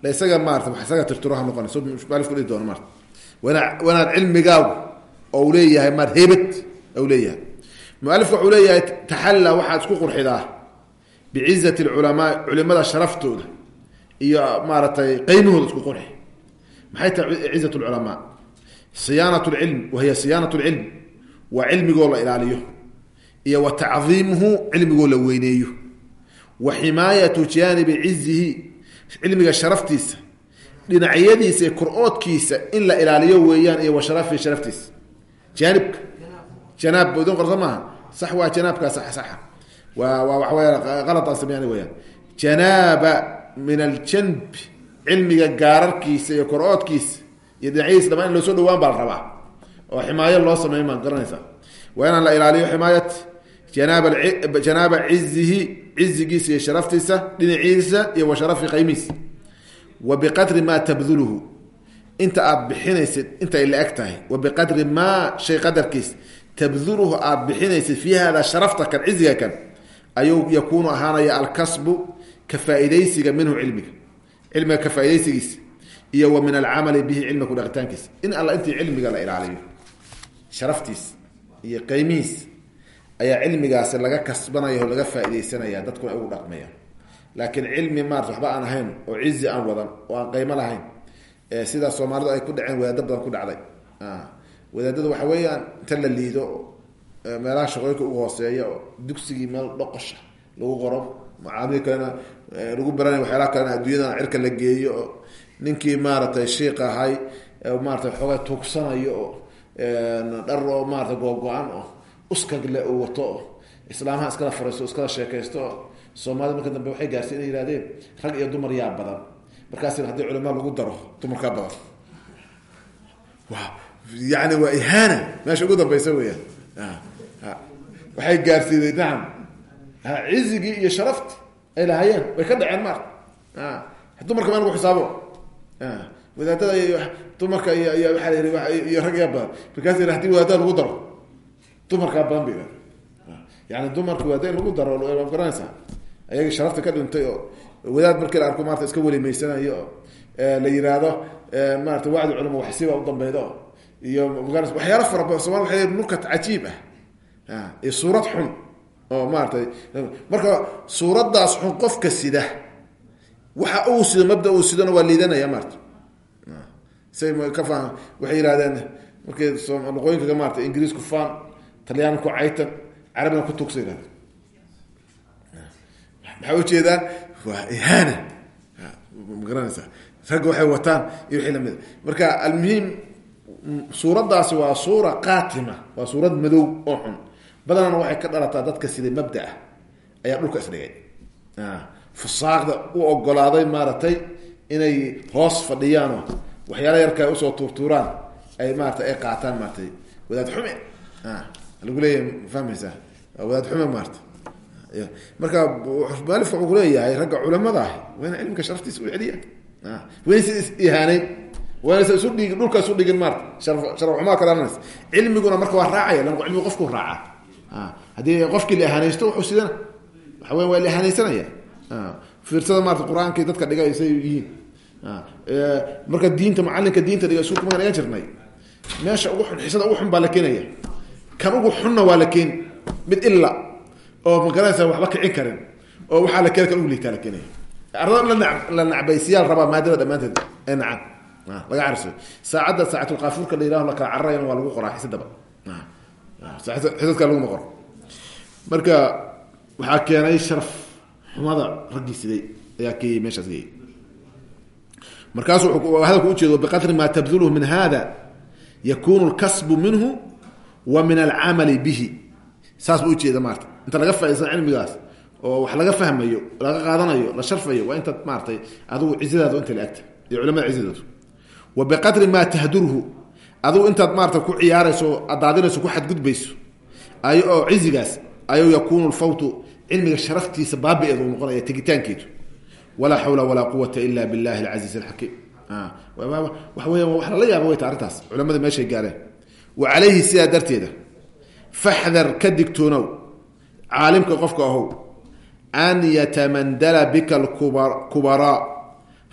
la isaga maarata wax isaga tirtiro ha noqonin. So maalifku dhihi doono maarata wana wanaad cilmigaagu oo u leeyahay maar heybad u leeyahay. Mualifku wuxuu leeyahay taxalla waxaad isku qurxidaa bicizati lculamaa culimada sharaftooda iyo maaratay qeymahooda isku qurxi. Maxay tahay cizat lculamaa siyaanat lcilm wahiya siyaanat lcilm waa cilmigoo la ilaaliyo. Iyo wa tacdiimuhu cilmigoo la weyneeyo. Wa ximaayatu jaanibi cizihi cilmiga sharaftiisa dhinacyadiisa iyo kor-oodkiisa in la ilaaliyo weeyaan iyo wa sharaftiisa. Jaanibka. Janaab idin qorso maaha. Sax waa janaabkaa sax waa waa waxa weya qalad aan weyaan janaaba min aljanb cilmiga gaararkiisa iyo kor-oodkiisa iyo dhinacyadiisa dhamaan in loo soo dhawaan baa la rabaa. Oo ximaayo loo sameey maa garanaysaa waa inaan la ilaaliyo ximaayat janaab janaaba cizihi cizigiisa iyo sharaftiisa dhinaciisa iyo wa sharafi wa biqadri maa tabduluhu inta aad bixinaysid inta ay la eg tahay. Wa biqadri maa shay qadarkiis tabduluhu aad bixinaysid fii hada sharafta kan ciziga kan ayuu yakuunu ahaanaya alkasbu ka faaidaysiga minhu cilmiga. Cilmiga ka faaidaysigiisa iyo wa min alcamali bihi cilmiga kudhaqitaankiisa in alla intii cilmiga la ilaaliyo sharaftiisa iyo qeymihiis ayaa cilmigaasi laga kasbanaya oo laga faaidaysanaya dadkuna ugu dhaqmayaan laakiin cilmi maarata waxba aan ahayn oo cizi aan wadan oo aan qeymo lahayn sidaa soomaalidu ay ku dhaceen wadaada badan ku dhacday. Wadaadada waxa weeyaan inta la liido meelaha shaqooyinka ugu hooseeya oo dugsigii meel lagu qoro macaamil lagu baranay waxyaalaha kalena adduunyadan cirka la geeyo oo ninkii maaratay shiik ahay maarata xoogaa tuugsanayo oo dhar oo maarata googo-an oo uskagle uu wato oo islaamaha iskala fariisto iskala sheekaysto oo soomaalida marka dambe waxay gaarsi inay yihahdeen rag iyo dumar yaa badan. Markaas haddii culama lagu daro dumarkaa badan. Yani waa ihaana meesha ugu dambeysa weyaan waxay gaarsiiday nacam cizigii iyo sharafti ay lahaayeen way ka dhaceen maarta dumarka ma lagu xisaabo. Wadaadada dumarka iyo iyo waaa la yii iyo rag yaa badan. Markaas haddii wadaadada lagu daro dumarkaa badan ba yani dumarka wadaada lagu daro garanaysaa ayaga sharafta ka dhintay oo wadaad markii la arko maarata iska welimeysanayo oo la yiraahdo maarata wacdi culama waxsiba udambeydo iyo waxyaalo fara badan somal waa nukat cajiib ah iyo suurad xun oo maaratay marka suuraddaas xun qofka sida waxa uu sido mabda uu sidona waa liidanaya maarata say ka fah waxay yihahdeen markay noqooyinka maarata ingiriisku fan talyaanku caytan carabina ku tugsa yihahden maxaa ujeedaan waa ihaana. Magaranaysa ragga waxay wataan iyo wixii la mid marka almuhim suuraddaasi waa suura qaatima waa suurad madow oo xun badanana waxay ka dhalataa dadka sida mabda ah. Ayaa dhulka isdhigay. Fusaaqda u ogolaaday maaragtay inay hoos fadhiyaanoo waxyaala yarka u soo tuurtuuraan ay maarata ay qaataan maaratay wadaad xume. Lagu leeyahay fahmaysaa? Wadaad xume maarata marka mualifka wuxuu kuleeyahay ragga culamada ah waa ina cilmika sharaftiisa u celiyaan waynaysa is ihaaneyn waynaysa isu dhigi dhulka isu dhigin maarata sharafxumaa ka dhalanaysa. Cilmiguna marka waa raacaya lan cilmigu qofku raaca haddii qofkii la ihaanaysto wuxuu sidana weya waa la ihaanaysanaya fiirsada maarata qur'aankii dadka dhigay say yihiin. Marka diinta macalinka diinta dhiga iskuulka makaan jirnay meesha ugu xun xisada ugu xun baa la keenaya. Kan ugu xunna waa la keeni mid ila oo magaranaysa waxba kicin karin oo waxaa la keena kan ugu liitaa la keenaya ardada la nacbaysiyaal rabaa maadada dhammaanteed ee nacam laga carso. Saacadda saacatulqaafuurka la yiraho la kala waa lagu qoraa xisadaba marka waxaa keenay sharaf xumada raggii siday ayaa keeyay meeshaas geeyay. Markaasu hadalku ujeedo biqadri ma tabdulhu min hada yakunu lkasbu minhu wa min alcamali bihi. Saas bu ujeeda maarata inta laga faaisan cilmigaas oo wax laga fahmayo laga qaadanayo la sharfayo waa intaad maaratay adigu cizadaadu inta la agta iyo culamada cizadoodu wa biqadri maa tahdurhu adigu intaad maarata ku ciyaarayso adaadinayso ku xadgudbayso ay oo cizigaas ayuu yakunu lfawtu cilmiga sharaftiisa baabi'eed uu noqonaya tegitaankeedu. Walaa xawla walaa quwata ila billahi alcasiiz alxakiim waxa weya wax lala yaaba wayta arrintaas. Culamada meeshay gaareen. Wa calayhi sidaa darteeda faxdar ka digtoonow caalimka qofka ahow an yatamandala bika alkubaraa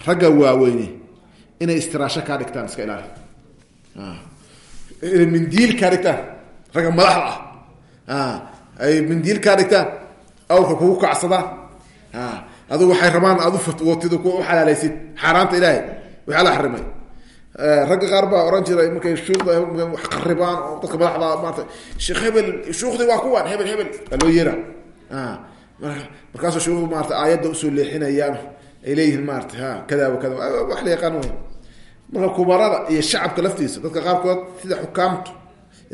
ragga waaweyne inay istiraasho kaa dhigtaan iska ilaali inay mindiil kaa dhigtaan ragga madaxda ah. Ay mindiil kaa dhigtaan awrka kugu kacsadaan adigu waxay rabaan aad ufatwootid ku uxalaalaysid xaaraanta ilaahay waxaa la xarimay. Ragga qaar baa ohan jiray markay shuuqda wax qaribaan oo dadka madaxda maarata sheekh hebel waa kuwan hebel hebel. Waa loo yeera markaasoo shuuqdu maarata aayadda u soo leexinayaan ay leeyihiin ha kada wa kada wax la yaqaan marka kubarada iyo shacabka laftiisa dadka qaarkood sida xukaamtu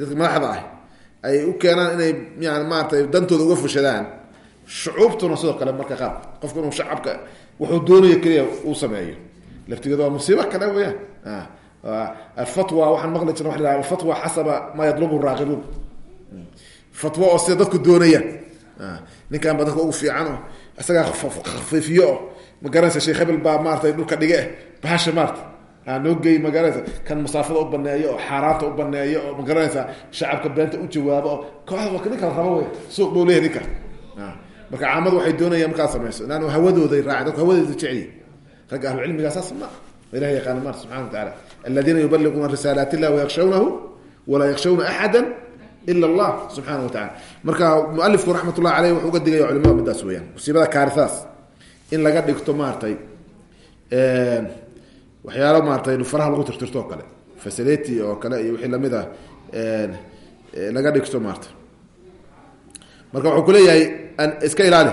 dadka madaxda ah ay u keenaan inay yani maaratay dantooda uga fushadaan. Shucuubtuna sidoo kale marka qaar qofku inuu shacabka wuxuu doonayo keliya uu sameeyo. Laftigeeda waa musiibo kale weyaan alfatwa waxaan maqli jirna waa la alfatwa xasaba maa yadlubu raaqibuun fatwo oo sida dadku doonayaan. Ninkan ba dadka ugu fiican oo isagaa khafiifiyo oo magaranaysa sheekh hebel baa maaratay dhulka dhige bahasha maarata noo geey magaranaysa kan masaafada u baneeyo oo xaaraanta u baneeyo oo magaranaysa shacabka beenta u jawaabo oo kooxda ninka la rabo wey suuq buu leeyahy ninka marka caamadu waxay doonayaan markaa samayso. Laannu hawadooday raacay dadku hawadooda jeceliyi ragga ahlu cilmigaa saas ma. Ilahi yaqaana mar subxana wa taala aladiina yubaliguuna risaalaat illah wayakshawnahu walaa yakshawna axada ila allah subxaana wa tacala marka mualifku raxmat ullahi aleyh wuxuu uga digaya culimada midaas weyaan musiibada kaarisaas. In laga dhigto maaratay waxyaalo maaratay faraha lagu tirtirto oo kale fasileti oo kale iyo wixii la mid ah laga dhigto maarata marka wuxuu kuleeyahay iska ilaali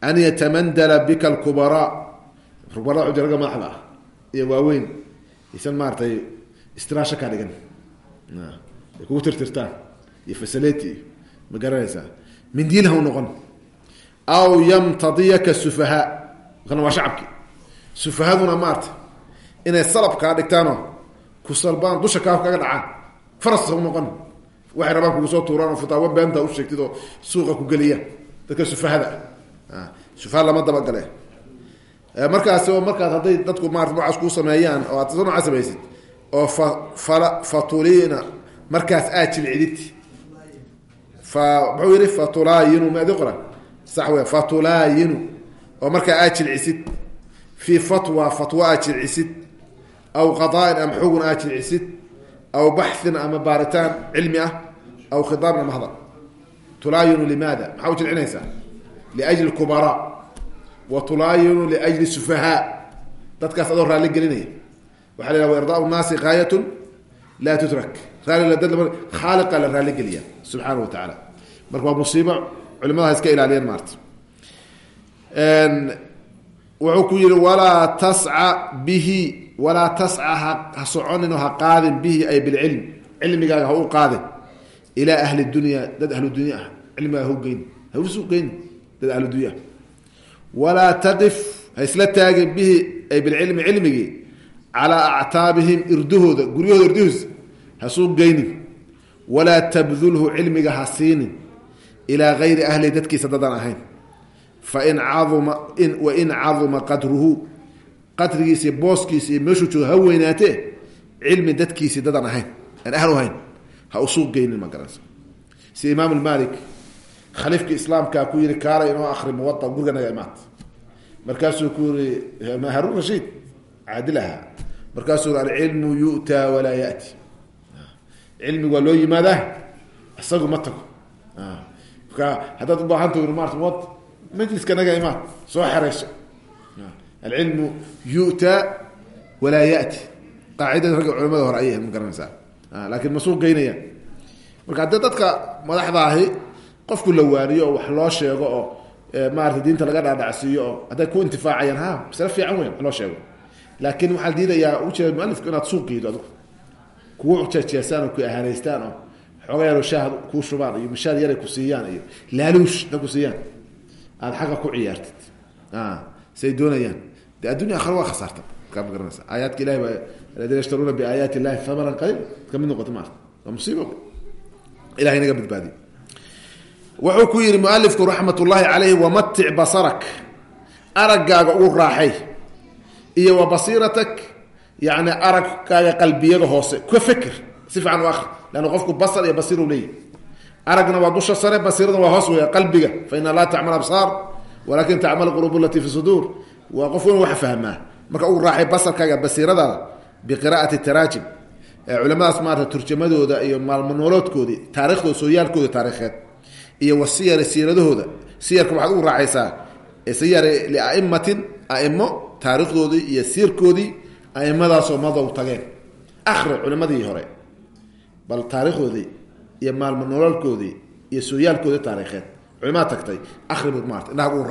an yatamandala bika alkubaraa kubarada uja ragga madaxda ah iyo waaweyn isan maaratay istiraasho kaa dhigan. Kugu tirtirtaan iyo fasileti iyo ma garanaysaa. Mindiil ha u noqon. Aw yamtadiyaka sufahaa kana waa shacabki. Sufahaduna maarata inay salab kaa dhigtaanoo ku salbaan dusha kaa kaga dhacaan faras ha noqon. Waxay rabaan kugu soo tuuraan oo beenta u sheegtid suuqa ku geliyaan dadka sufahada ah. Sufaha lama dabagale. Markaas oo markaas hadday dadku maarata noocaas kuu sameeyaan oo aad soo noocaas samaysid oo fa fala fatulina markaas aad jilcidid. Fa muxuu yihi fatulaayinu ma adi qoran? Sax oo markaa aad jilcisid. Fii fatwa fatwa aad jilcisid aw qadaain ama xugun aad jilcisid aw baxin ama baaritaan cilmi ah aw khidaabin ama hadal tulaayinu limaada maxaa u jilcinaysaa liajli kubaraa wa tulaayinu liajli sufahaa dadkaas adoo raalli gelinaya waxa la yhaha irdaa naasi gaayatun laa tutrak khaaliqa la raaligeliya subxaana wa tacaala marka waa musiibo culimada ha iska ilaaliyeen maarta wuxuu ku yihi walaa tasca bihi walaa tasca ha soconin oo ha qaadin bihi ay bilcilm cilmigaaga ha u qaadin. Ilaa ahli dunya dad ahlu dunya ah. Cilmigaaga ha ugeyn ha usu geyn dad ahlu dunya ah. Walaa taqif ha isla taagin bihi ay bilcilmi cilmigii. Calaa actaabihim irdahooda guryahooda irdahoos hasuu geynin. Walaa tabdulhu cilmiga ha siinin. Ilaa gayri ahli dadkiisa dadaan ahayn. Fain cauma wain caduma qadruhu qadrigiisi booskiisi iyo meeshuu joogo ha weynaatee cilmi dadkiisi dadaan ahayn aan ahlu ahayn ha usuu geynin ma garanaysa si imaam maalik khaliifkii islaamkaa ku yihi kaala inoo akri muwaa guriga naga imaad. Markaasuu ku yii haruun rashiid caadil ahaa markaasuu alcilmu yu'taa walaa yati. Cilmigu waa loo yimaadaa isagu ma tago. Marka haddaad ubaahanto maarta muwa majliska naga imaad soo xereyso alcilmu yu'taa walaa yati qaacidada ragga culamada hore ayay ma garanaysaa laakiin ma suu geynayaan marka haddii dadka madaxda ahi qofku la waaniyo oo wax loo sheego oo maarata diinta laga dhaadhacsiiyo oo hadday ku intifaacayaan ha masale fiican weyn wax loo sheego laakiin waxaa diidayaa ujeeda mualifku inaad suuq geydo adigu kugu jeejeesaan oo ku ahaaneystaan oo xooga yaroo shaah kuu shubaan iyo mishaad yaray ku siiyaan iyo laaluush na de addunya akhra waa khasaarta kaa ma garanaysa aayaadka ilahi baa aladiina yashtaruuna biaayaati illahi thamanan qaliil ka mid noqota maarta waa musiibo ilahay naga badbaadiy wuxuu ku yihi mualifku raxmat ullaahi caleyhi wamatic basarak araggaaga ugu raaxay iyo wa basiiratak yani aragkaaga qalbiyada hoose ka fikir si fiican u akri leanna qofku basar iyo basiir u leeyahy aragna waa dusha sare basiirada waa hoos weya qalbiga fa ina laa tacmal absaar walakin tacmal quluub lati fi suduur waa qofku inu wax fahmaa. Marka ugu raaxay basarkaaga basiiradaada biqira'ati taraajim culamadaas maarata turjamadooda iyo maalmanooloodkoodii taarikhdooda sooyaalkooda taarikheed iyo wa siyari siiradahooda siyarka waxaad ugu raacaysaa siyar liaimatin aimo taarikhdoodii iyo siirkoodii aimadaasoo madow tageen. Akri culimadii hore bal taarikhdoodii iyo maalmo nololkoodii iyo sooyaalkoodii taarikheed culimada tagtay akri bu maarata indhaha ugu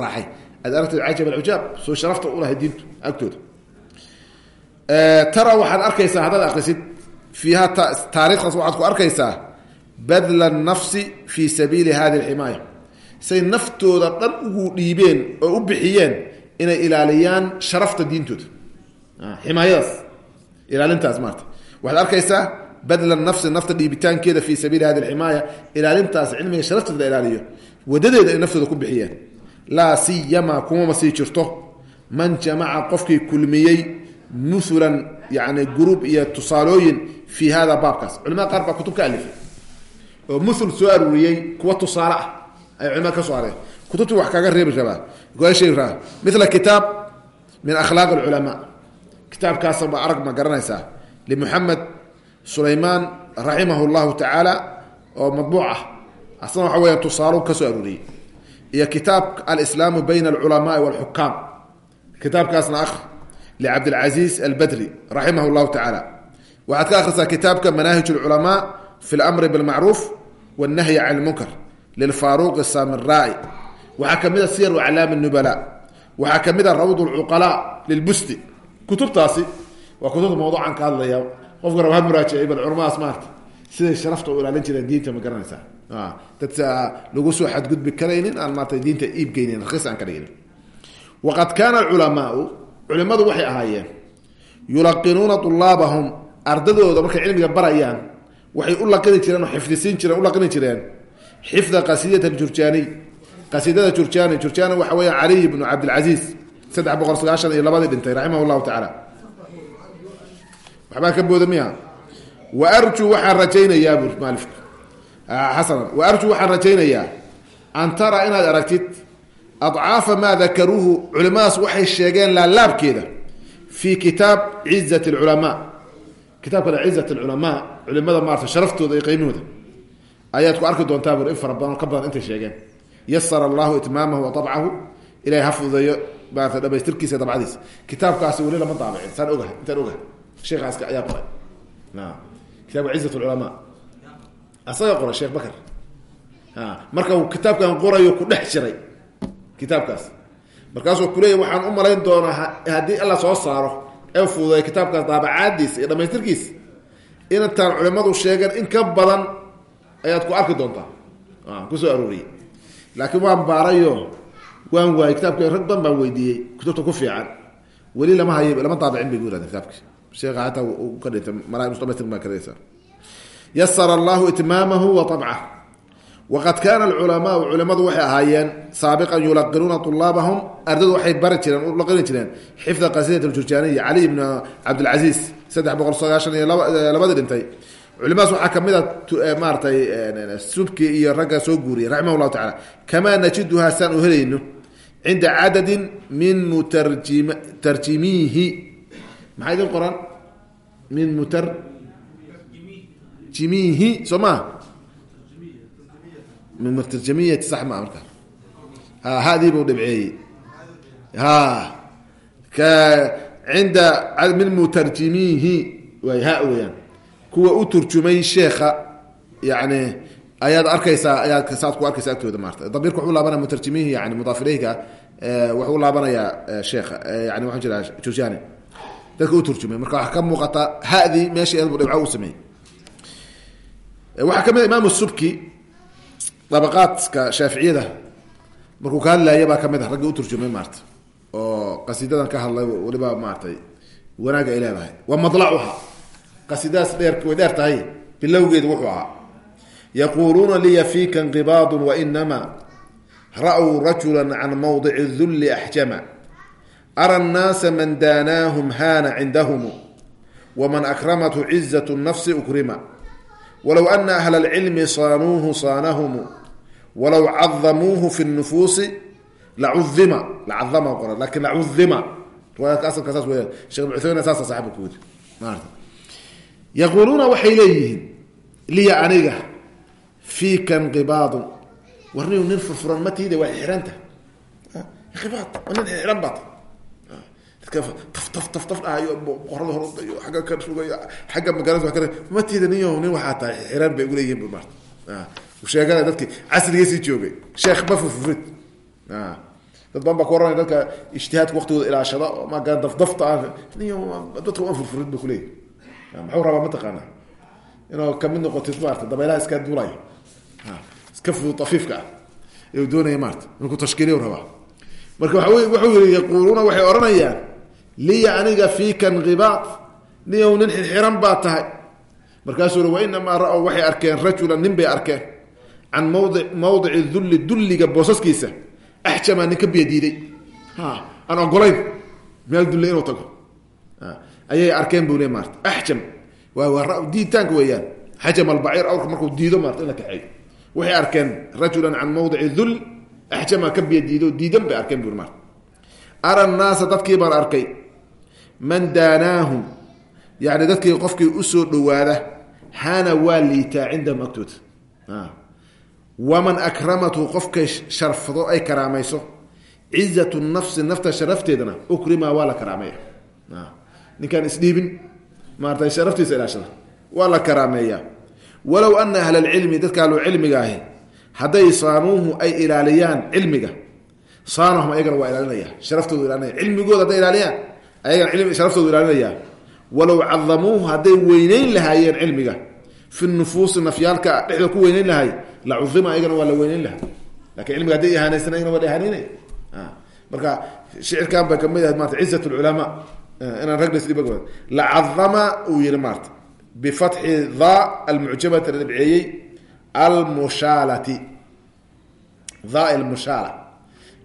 aad aragtay cajab alcujaab soo sharafta ulahay diintu agtooda tara waxaad arkaysaa haddaad akrisid fiiha taarikhdaas waxaad ku arkaysaa badla nafsi fi sabiili hadi alximaaya say naftooda dhan ugu dhiibeen oo u bixiyeen inay ilaaliyaan sharafta diintooda ximaayadaas ilaalintaas maarata waxaad arkaysaa badla nafsi nafta dhiibitaankeeda fi sabiili hadi alximaaya ilaalintaas cilmiga sharafteeda la ilaaliyo wadadeeda ay naftooda ku bixiyeen laa siyama kumama sii jirto. Man jamaca qofkii kulmiyey mulan yani gruub iyo tusaalooyin fi hada baabkaas. Culamada qaar baa kutub ka alifay. Oo muul soo aruuriyey kuwa tusaale ah ay culimada ka soo areen kutubtii wax kaga reebi rabaa. Raa mila kitaab min akhlaaq اculamaa kitaabkaas ba arag ma garanaysaa. Limuxamed sulaymaan raximah اllahu tacaala oo madbuuc ah. Asna waxa weya tusaalo ka soo aruuriyey iyo kitaab alislaamu bayna alculamaai wاlxukaam kitaabkaasna akri licabdilcaziiz albadri raximah اllahu tacaala waxaad ka akhrisaa kitaabka manaahij اlculamaa fi اlamri bاlmacruuf wاnnahyi can اlmunkar lilfaaruq الsamiraa'i waxaa ka mid a siyar aclaam الnubala waxaa ka mid a rawd اlcuqalaa lilbusti kutubtaasi waa kutubta mawduucan ka hadlaya qofka raba ha muraajicay bal culamadaas maarta siday sharafta u ilaalin jireen diinta ma garanaysaa dad lagu soo xadgudbi karaynin aan maarata diinta iibgeynin rakiis aan ka waqad kaana alculamaau culimadu waxay ahaayeen yulaqinuuna ulaabahum ardadooda markay cilmiga barayaan waxay u laqini jireen xifdisiin jireen u laqini jireen. Xifda qasiidat aljurjaaniy qasiidada jurjaani jurjaani waxa weya caliy bnu cabdilcasiis saddex boqol sagaashan iyo labadii dhintay raximah llahu tacaala. Waxbaa ka booda wa arjuu waxaan rajaynayaa bu maalifku xasanan wa arjuu waxaan rajaynayaa an tara inaad aragtid adcaafa maa dakaruuhu culimadaas waxay sheegeen laalaabkeeda fi kitaab cizat alculamaa kitaabka cizat alculamaa culimada maarata sharaftooda iyo qiimahooda ayaad ku arki doontaa bur in fara badan oo ka badan intay sheegeen yasara allahu itmaamahu wa abcahu ilahay ha fududeeyo maarata dhamaystirkiisa dabcadiisa kitaabkaasi weli lama daabicin saan ogahay intaan ogahay sheekhaas ayaa qoray kitaabka cizat lculamaa asaga qoray sheekh bakr marka uu kitaabkan qorayo ku dhex jiray kitaabkaas. Markaasuu kuleeya waxaan u malayn doonaa haddii alla soo saaro ee fududay kitaabkaas daabacaadiisa iyo dhamaystirkiisa intaan culimadu sheegeen in ka badan ayaad ku arki doontaa. Kusoo arooriyey. Laakiin waan baarayo waan waayey kitaabka rag badan baan weydiiyey kutubta ku fiican. Weli lama hay lama daabicin bay yihahden kitaabki sheekha hataa ka dhintay maramus dhamaystir baa kadaysa yasara allahu itmaamahu wa abcah waqad kaana alculamaau culimadu waxay ahaayeen saabiqan yulaqinuuna ulaabahum ardadu waxay bari jireen u laqini jireen xifda qasidat aljurjaaniya cali bn cabdilcasiis saddex boqol sagaashan iyo labadii dhintay. Culimadaas waxaa ka mid a maaratay subki iyo ragga soo guuriyay raximah llahu taala kamaa najiduhaa saan u helayno cinda cadadin min mutarjim tarjimiihi. Maxaa idin qoran? Min mutarjimiihi soo maa min mutarjamiyati sax maa marka. Ha haddii buu dhibceeyey. Cinda min mutarjimiihi waay ha weyaan kuwa u turjumay sheekha yani ayaad arkaysaa ayaad saad ku arkaysa agtooda maarta. Damiirka wuxuu laabanaya mutarjimihi yani mudaaf ilayka wuxuu laabanayaa sheekha yani waxaa jira jurjani dadka u turjumay. Marka waxaa ka muuqata haddii meesha eedbu dhibco u sameeyey waxaa ka mid imaam subki dabaqaadka shaaficiyada markuu ka hadlaya baa ka mid ah raggii u turjumay maarata oo qasiidadan ka hadlay waliba maaratay wanaaga ay leedahay wa madlacuha qasiidadaas dheer way dheer tahay bilowgeedu wuxuu ahaa. Yaquuluuna liya fika inqibaadu wainama ra-w rajula can mawdici dulli axjama ara nnaasa man daanaahum haana cindahum waman akramathu cizat nafsi ukrima walow ana ahla alcilmi saanuuhu saanahum walow cadamuuhu fi nufuusi lacuima lacadama qora laakiin lacuima riwaayadka asalka saas weya shekh uthaymin saasa saxaaba ku yiri maarata yaquuluuna waxay leeyihiin liya aniga fiika nqibaadun warniu nin furfuran matiida waa xiranta inqibaad nin xiran baad niyo nin waxaa tahay xiran bay maarta sheegana dadki casrigiisii joogay. Sheekh ma furfurid dad badan baa ku oranaya dadka ijtihaadka waktigooda ilaashada oo maga dafdafta ah dadka waan furfurid ba kuleeyahy muxuu rabaa mataqaana inuu ka mid noqotid maarata dabaylaha iska duulayo iska fudud afiifka ah. Ayuu doonaya maarata inuu ku tashkiiliy rabaa. Marka waa wuxuu yihi yaquuluuna waxay odhanayaan liya aniga fiika nqibaad niyow nin xirxiran baa tahay. Markaasuu i wainamaa ra-w waxay arkeen rajulan nin bay arkeen. Can mawdi mawdici dulli dulliga boosaskiisa axjama nin ka biyadiiday aan ogolayn meel dulle inuu tago. Ayay arkeen bu le maarata axjam. Waa diiditaanka weeyaan. Xajam albaciir awrka markuu diido maarata in la kaxeeyo waxay arkeen rajulan can mawdici dul axjama ka biya diido diidan bay arkeen bui maarata ara naasa arkay man daanaahum yani dadkii qofkii u soo dhawaada hana waa liitaa cindahum agtooda waman akramathu qofkay sharfado ay karaamayso cizatu nafsi nafta sharafteedana ukrima waa la karaameeya. Ninkaan isdhiibin maarata sharaftiisa ilaashada waa la karaameeyaa walow ana ahla alcilmi dadka ahlu cilmiga ahi hadday saanuuhu ay ilaaliyaan cilmiga saanahum ayagana waa ilaalinaya sharaftoodu ilaalinaya cilmigooda hadday ilaaliyaan ayagana sharaftoodu ilaalinaya walow cadamuuhu hadday weyneyn lahaayeen cilmiga fi nufuusi nafyaalka dhexda ku weyneyn lahay la cuima ayagana waa la weyneyn lahaa cilmiga hadday ihaanaysan ayagana waa la ihaaneynaya marka shicirkan bay ka mid ahayd maarata cizat lculamaa inaan ragdhib lacadama uu yihi maarata bifatxi dha almucjamati la dhibceeyey almushaalati. Dha almushaala.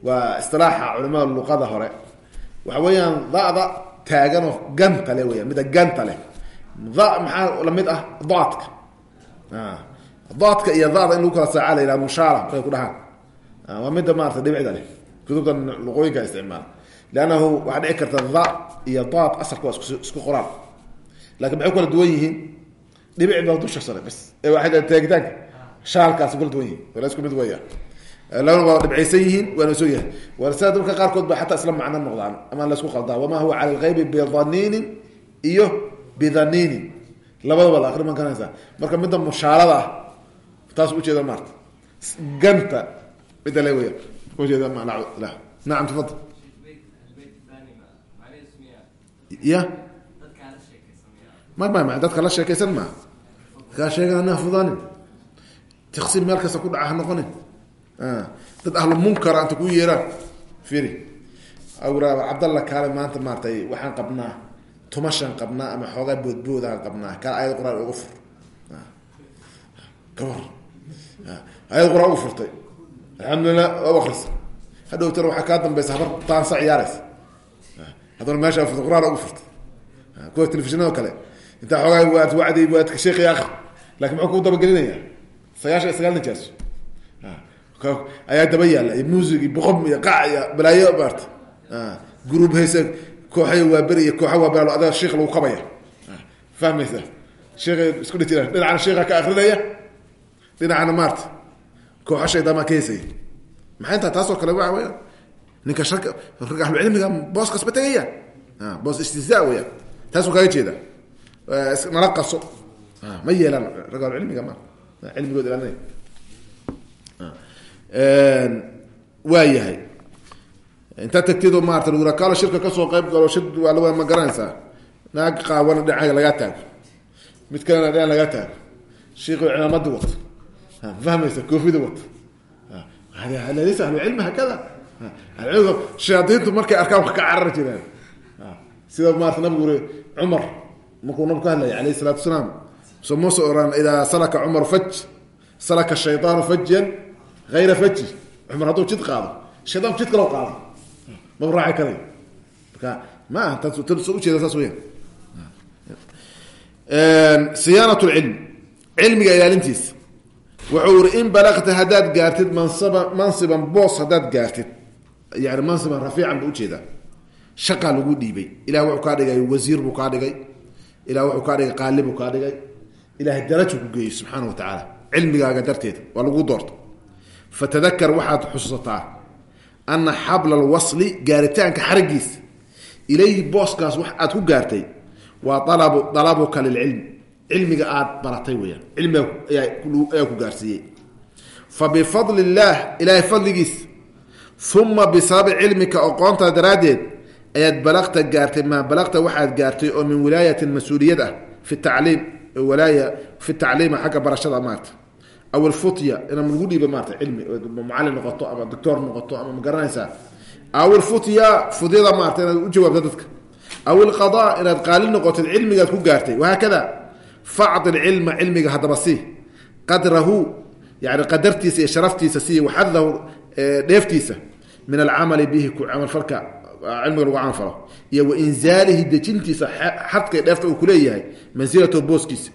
Waa isilaaxa culimada luqada hore waxa weeyaan dada taaganoo ganta le weya mida ganta leh. Dha maxaa la mid ah? Daadka daadka iyo dada in lagu kala saaca la yidhaha mushaala markay ku dhahaan. Waa mida maarata dhibcida leh. Kutubta luqooyinka isticmaal. Leannahu waxaa dhici karta dha iyo daad asalka waa isku qoraan. Lakin maxay kala duwan yihiin? Dhibic baa dusha sare waa taagitaanka shaalkaasi kala duwan yihiin wala isku mid weya labana waa dhibcaysan yihiin waana soo yahay. Waa sida dadka qaarkood ba xataa isla macno noqdaan. Ama la isku qaldaa. Wamaa huwa cala lgaybi bidaniinin iyo bidaninin labadaba la akri man garanaysaa. Marka midda mushaalada ah taas ujeeda maarta. Ganta midda le weya ujeeda nacam tafadal ya? Ma ma ma dadka la sheekaysan maa kaa sheegan anaa fudanin. Tiqsim meel kasta ku dhaca ha noqonin dad ahlu munkara anta ku yeeraan firi awra cabdalla kaale maanta maaratay waxaan qabnaa tumashaan qabnaa ama xoogaa boodboodaan qabnaa kaale ayad qur'aan uga fur. Kawar ayad qur'aan uga furtay. Alxamdulilah waa akrisa hadhowtana waxaa kaa dambeysa habar taansa ciyaaraysa haddana meesha furta qur'aan uga furtay. Kuwa telefishinado kale. Intaa xoogaa waad wacdi waadka sheekhi akri laakiin muxuu ku dabagelinaya sagaashan iyo sagaal ninkaas ayaa daba yaalla iyo music iyo boqom iyo qac iyo balaayo maarta gruub hayse kooxay waa beri iyo kooxa waa beraalo adaa sheikh lagu kabaya fahmaysa sheekha isku dhitira dhinacana sheikha ka akrinaya dhinacana maarta kooxa shaydaama ka heysaya maxay intaa taasoo kale waa weya ninka sharka rag ahlucilmiga boos kasba tegaya boos istihzaa weya taasuu kaaga jeeda nala qaso ma yeelaan rag ahlucilmiga ma cilmigood ilaalinay waa yahay. Intaa tagtidoo maarata lagura kaalo shirka ka soo qayb galo shir waa la ma garanaysaa naag qaawana dhinacaga lagaa taago mid kalena dhinac lagaa taago shiikoo cimaamadi wato fahmaysa koofida wato laysa ahlucilmi hakada. Shayaadiintu markay arkaan wax ka carari jireen sida maarata nabigu uri cumar markuu nabig ka hadlaya alayh isalaatu wasalaam so muse oran idaa salaka cumar faj salaka shaydaanu fajan ayra faji cumar hadduu jid qaado shaydan jid kalo qaado maba raaci karayo marka ma aha tas t ujeeda saas weya siyaanat lcilm cilmiga ilaalintiisa wuxuu iri in balagta haddaad gaartid mansaba mansiban boos haddaad gaartid yani mansiban rafiican buu u jeedaa shaqaa lagu dhiibay ilah wuxuu kaa dhigay wasiir buu kaa dhigay ilah wuxuu kaa dhigay qaali buu kaa dhigay ilahay darajo ku geeyey subxaana wa tacaala cilmigaaga darteed waa lagu doorta fatadakar waxaad xusuusataa ana xabla alwasli gaaritaanka xaragiisa ilayhi booskaas wax aad ku gaartay waa alabu dalabuka lilcilmi cilmiga aad baratay weyaan cilmiga ayaa ku gaarsiiyey fa bifadli illaah ilaahay fadligiisa uma bisababi cilmika aqoontaa daraaddeed ayaad balaqta gaartay maa balaqta waxaad gaartay oo min wilaayatin mas'uuliyad ah fi tacliim walaaya fi tacliima xagga barashada maarta aw alfutya ina lagu dhiiba maarata cilmi mucallin noqoto ama doctor noqoto ama ma garanaysaa aw alfutya futyada maarata inaad u jawaabto dadka aw alqada inaad qaali noqotid cilmigaad ku gaartay wahaakada facdi lcilma cilmiga haddaba sii qadrahu yani qadartiisa iyo sharaftiisa sii waxadahu dheeftiisa min alcamali bihi ku camalfalka cilmiga lagu camalfalo iyo wainzaalihi dejintiisa xadka dheefta uu kuleeyahay mansilatahu booskiisa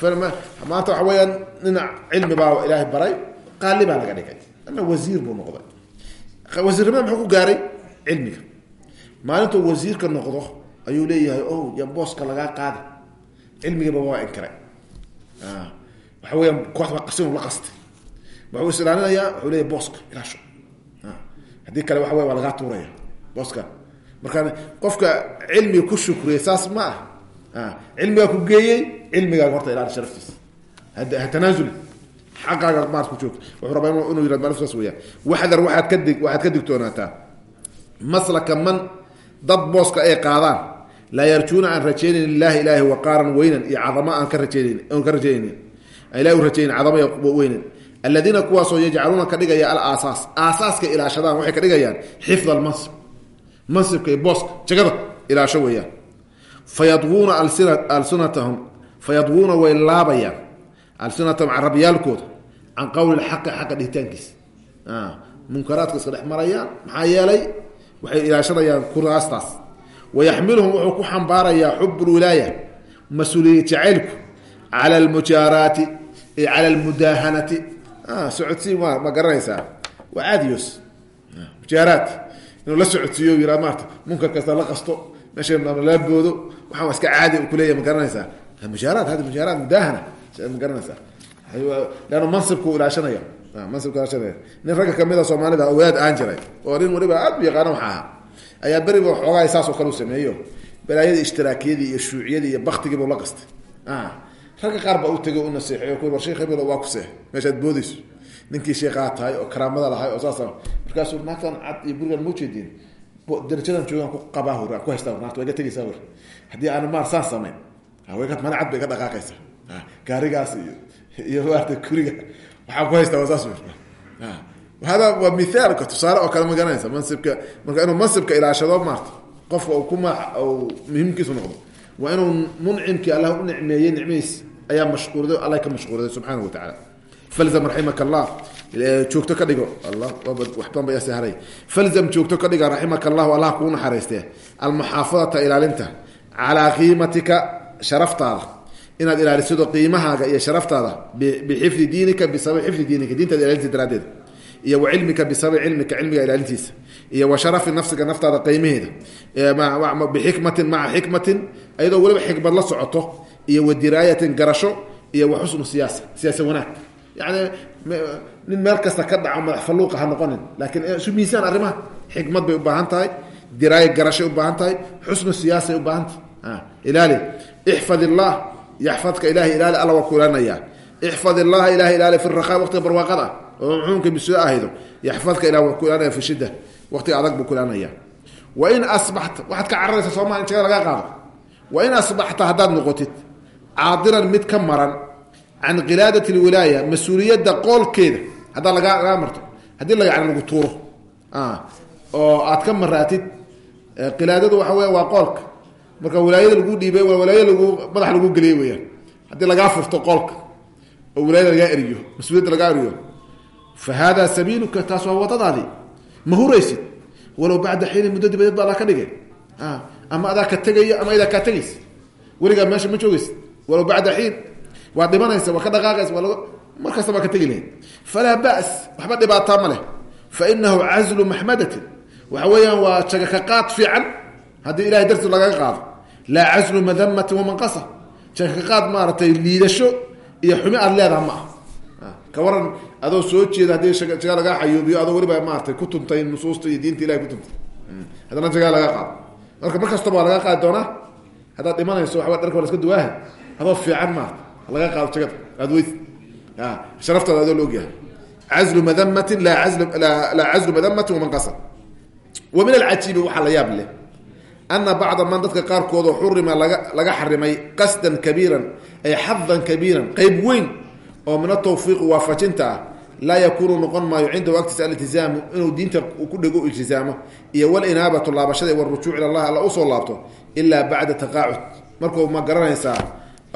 maanta waxa weyaan dhinac cilmi baa ilaahay baray qaali baa laga dhigay ana wasiir buu noqday wasiirnimada muxuu ku gaaray cilmiga maalintuu wasiirka noqdo ayuu leeyahay o ya booska lagaa qaadi cilmigiiba waa inkiray waxa weyaan kooxda qasin la qastay wuxuu is ilaalinayaa wuxuu leeyahy booska ilaasho haddii kale waxa wey waa lagaa tuuraya booska marka qofka cilmiga ku shukriyay saas ma ah cilmigaa ku geeyey cilmigaaga horta ilaali sharaftiisa. Ha tanaasuli xaqaaga maad ku joogto wuxuu rabaa inuu yiraahdo malifkaas weyaan waxdar waxaad ka dig waxaad ka digtoonaataa maslaka man dad booska ay qaadaan laa yarjuuna aan rajaynayn lilahi ilaahi waqaaran weynan iyo cadamo aan ka rajaynayn aan ka rajaynaynin ilahi u rajaynayn cadamo iyo weynan. Aladiina kuwaasoo yajcaluuna ka dhigaya al aasaas aasaaska ilaashadaan waxay ka dhigayaan xifd almansib mansibka iyo booska jagada ilaasho weeyaan. Fayadwuuna alsinatahum fayadwuuna way laabayaan alsinatahum carabyaalkooda can qowli lxaqi xaqa dhihitaankiisa munkaraadka iska dhex marayaan maxaa yeelay waxay ilaashanayaan kuraastaas wayaxmiluhum wuxuu ku xambaarayaa xub lwilaaya mas'uuliyad jacaylku cala almujaaraati cala almudaahanati socodsiin ma ma garanaysaa waa caadiyos mujaaraat inuu la socodsiiyo yiraa maarta munkar kasta la qasto meesha la boodo waxaa iska caadi kuleeya ma garanaysaa mujaaraat hadi mujaaraat mudaahana ma garanaysaa leanna mansibku ilaashanaya mansibku ilaashanaya nin ragga ka mid a soomaalida wadaad aan jiray oo nin waliba aad u yaqaana waxa ahaa ayaa beriba xoogaa saas oo kale u sameeyo balaayadii ishtiraakiyadii iyo shuuciyadii iyo baktigii buu la qastay ragga qaar baa u tegay u naseexeey war sheekh hebel waa ku seex meeshaad boodayso ninkii sheekaa tahay oo karaamada lahay oo saas markaasuu naagtan cad iyo gurigan ma ujeedin darajadan joogaan ku qabaa hor ku haystaa wayga mana cad ba iga dhaqaaqaysa gaarigaas iyo iyo maarata guriga. Waxaan ku haystaa waa saas hada waa mithaalka tusaale oo kale ma garanaysa. Mansibka marka inuu mansibka ilaashado maarta qofka ma muhiimkiisu noqdo. Waa inuu muncimkii allah u nicmeeyey nicmadiis ayaa mashquuriday alla ka mashquuriday subxaana wa tacaala. Falzam raximaka allah joogto ka dhigo. Alla wax badan baa haray. Falzam joogto ka dhiga raximaka allahu allah kuu naxariistee. Almuxaafadata ilaalinta. Calaa qiimatika sharaftaada. Inaad ilaalisado qiimahaaga iyo sharaftaada bixifdi diinika bisabab xifdi diinika. Diintaada ilaalinta daraaddeed. Iyo wa cilmika bisabab cilmika cilmiga ilaalintiisa. Iyo wa sharafi nafsiga naftaada qiimaheeda. Bixikmatin maca xikmatin ayadoo weliba xikmad la socoto iyo wa diraayatin garasho iyo wa xusnu siyaasa siyaasa wanaag. Yani nin meel kasta ka dhaco madax faluuqa ha noqonin laakiin isu miisaan arrimaha. Xikmad bay u baahan tahay diraayo garashay u baahan tahay xusnu siyaasay u baahan tahay. Ilaali ixfad illah yaxfadka ilahay ilaali alla waa ku ilaalinayaa ixfad illaha ilahay ilaali fi rakaa waqtiga barwaaqada ah oo muxuunka bisoo ahaydo yaxfadka ilah waa ku ilaalinaya fi shida waqtiga adag buu ku ilaalinaya. Wain asbaxta waxaad ka cararaysa sooma in jagada lagaa qaado. Wain asbaxta haddaad noqotid caadiran mid ka maran can qilaadat lwilaaya mas'uuliyadda qoolkeeda haddaa lagaa lagaa marto haddii la yani lagu aad ka maraatid waa qoolka marka wilaayada lagu dhiibay waa wilaaya lagu madax lagu geliyey weyaan haddii lagaa furto qoolka oo wilaayada lagaa eriyo mas'uuliyadda lagaa eriyo fa hada sabiiluka taas waa wadadaadii ma huraysid? Walow bacda xiini muddo dibadeed ba adaa ka dhigay ama adaa ka tegaya ama adaa kaa tegaysa weligaa meesha ma joogaysid. Walow bacda xiin waa dhimanaysa waa ka dhaqaaqaysa waa lag mar kasta baa ka tegi lahayd. Falaa ba's waxba dhibaataa ma leh. Fa inahu cazlu maxmadatin. Waxa weeyaan waa jaga ka qaad fiican haddii ilahay dartiis lagaga qaado laa cazlu madamatin wamanqasa jaga ka qaad maaragtay liidasho iyo xumi aad leedaha ma ah ka waran adoo soo jeeda haddii jaga lagaa xayuubiyo adoo weliba maaratay ku tuntay nusuusta iyo diinta ilahay ku tuntay haddana jagaa lagaa qaado. Marka mar kastaba waa laga qaadi doonaa haddaad dhimanayso waxba dharka waa la iska duwaaha adoo fiican maarata laga qaado jagada aad weyd sharaftaada adoo la ogyahay cazlu madamatin laa azl laa cazlu madamatin wamanqasa wa min alcajiibi waxaa ana bacda man dadka qaarkoodoo xurima laga laga xarimay qasdan kabiiran ay xadan kabiiran qeyb weyn oo min atawfiiqi waafajinta ah laa yakuunu noqon maayo cindahu agtiisa alitizaamu inuu diinta ku dhego iltizaamo iyo walinaabatu laabashada warujuuc ila allah alla u soo laabto ilaa bacda taqaacud markuu ma garanaysaa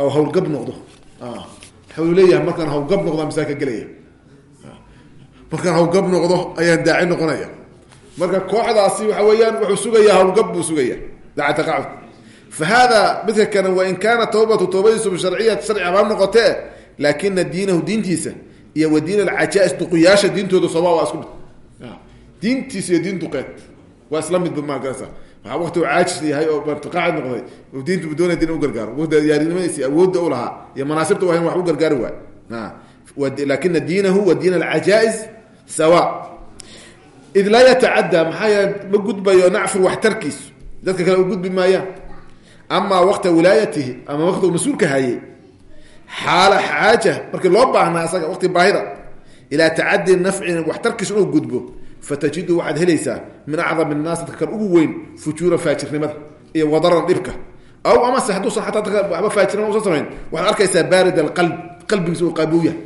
oo hawlgab noqdo wuxuu leeyahay markaan hawlgab noqdo misaa ka gelaya markaan hawlgab noqdo ayaan daaci noqonaya marka kooxdaasi waxa weeyaan wuxuu sugayaa hawlgab buu sugaya daaci taqacud fa hada midka kane wain kaana tawbatu tawbadiisu bisharciya sharci abaa noqotee laakina diinahu diintiisa iyo wa diin alcajaa-is duquyaasha diintooda soba waa isku mid. Diintiisa iyo diin duqeed waa isla midba magarasa waaa wati caajis yahay oo qaacid noqday diintu doonay din u gargaaro yaarinimadiisi awoodda u lahaa iyo manaasibta u hayn wax u gargaari waay lakina diinahu wa diin alcajaa-is sawa id laa yatacaddaa maxaa yeele ma gudbayo nacfur waxtarkiisu dadka kale u gudbi maayaan. amaa waqta wilaayatihi ama waqti uu mas'uulka hayay xaala xaaja markii loo baahnaa isaga waqti baahida ilaa tacadi nafcin waxtarkiisu inuu gudbo fatajidu waxaad helaysaa min acdam innaas dadka kan ugu weyn fujuuran faajirnimada iyo wadaran dhibka aw amase hadduusan ataa waba faajirnima usan samayn waxaad arkaysaa baarid alqalb qalbigiisa uu qaabow yahay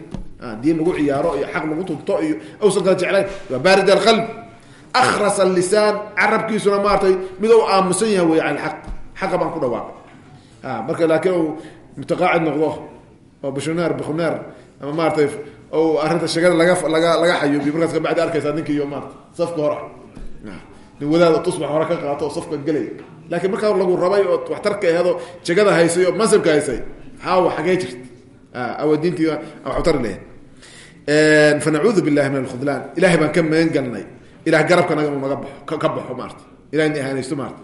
diin lagu ciyaaro iyo xaq lagu tunto iyo awsan kala jeclayn waa baarid alqalb. Akras allisaan carabkiisuna maaratay mid u aamusan yahay wey can aq xaqa baan ku dhawaaqay. Marka laakiin uu mutaqaacid noqdo oo bishuneer bikhuneer ama maaratay o arrinta shegada laga laga laga xayuubiyo markaas kabacdi arkaysaa ninki iyo maarata safka hora nin wadaad tusbax hore ka qaato oo safka gelay laakiin markaa lagu rabay oo waxtarka ahadoo jegada haysay oo mansibka haysay xaawa xagee jirta awa diintii waxutari lahayd fanacuudu billahi min alkhudlaan. Ilahay baan ka magan galnay. Ilahay garabkanaga inuu naga baxo ka baxo maarata ilahay na ihaanaysto maarata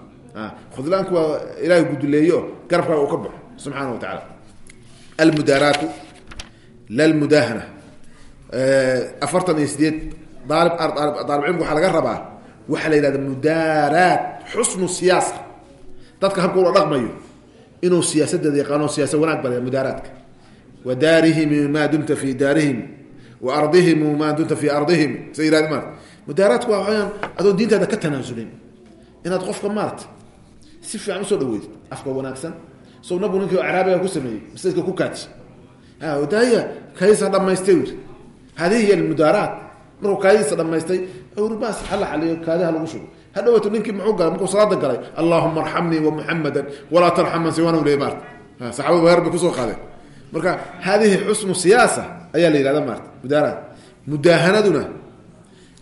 khudlaanku waa ilahay guduleeyo garabkaaga uu ka baxo subxaana wa tacaala almudaaraatu lalmudaahana. Afartan iyo sideed daalib daalib cilmka waxaa laga rabaa waxaa la yihahda mudaaraat xusnu siyaasa. Dadka habka ula dhaqmayo inuu siyaasadeeda yaqaano siyaasa wanaag badaya mudaaraadka. Wa daarihim dumta fi daarihim wa ardihim maa dumta fi ardihim. Mudaaraadku waa waxayaan adoon diintaada ka tanaasulin. Inaad qofka maarata si fiican u soo dhaweyd afka wanaagsan. So nabigu ninkii caraabiga ku sameeyey masaidka ku kaaji daaya kaadiisa dhamaystay wi hadihi hiy mudaaraat markuu kaadidiisa dhamaystay bas hala xaliyo kaadiha lagu shugo hadhawatu ninkii muxuu galay? Markuu salaada galay allahuma arxamnii wa muxamadan walaa tarxam man siwana le maarta saxabada weer bay ku soo qaadeen marka hadihi xusnu siyaasa ayaa la yihahda maarta mudaaraat mudaahanaduna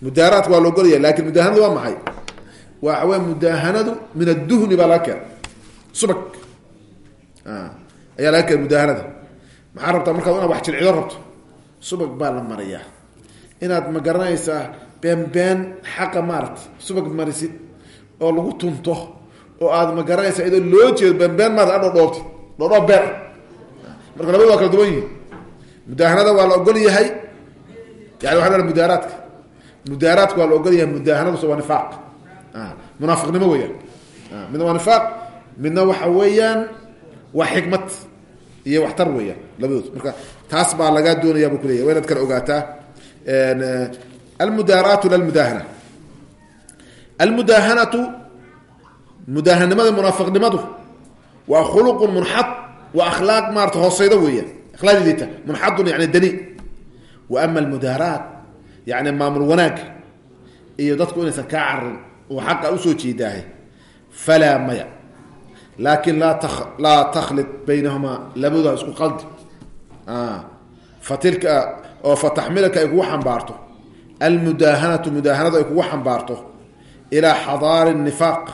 mudaaraadka waa laogolaya laakiin mudaahanadu waa maxay? Waa w mudaahanadu min aduhni baa laga keena subag. Ayaa laga keena mudaahanada. Maxaa rabtaa markaa inaad wax jilcido rabto? Subag baa la mariyaa. Inaad ma garanaysaa been been xaqa maarata subag marisid oo lagu tunto oo aad ma garanaysaa idoo loo jeedo been been maarata adho dhoobti dhoodhoob been marka labada waa kala duwan yihiin mudaahanada waa la ogol yahay. Yani waxa la mudaaraadka. Mudaaraadka waa la ogol yahay mudaahanadus waa nifaaq. Munaafiqnimo weyaan midna waa nifaaq midna waxa weeyaan waa xikmad iyo waxtar weeyaan labadood marka taas baa lagaa doonaya bu kuleyahy waa inaad kala ogaataa. Almudaaraatu lalmudaahana almudaahanatu mudaahanimada munaafiqnimadu waa khuluqun munxad waa akhlaaq maarata hooseyda weeyaan. Akhlaaqdiita munxadun yani dani wa ama almudaaraat yani maamul wanaagga iyo dadku inaysan kaa carin oo xaqa u soo jeedaahay falaa maya. Laakin laa t laa taklit baynahumaa labadooda isku qaldi. Fatilka oo fataxmilka ay kugu xambaarto. Almudaahanatu mudaahanadu ay kugu xambaarto. Ilaa xadaari nifaaq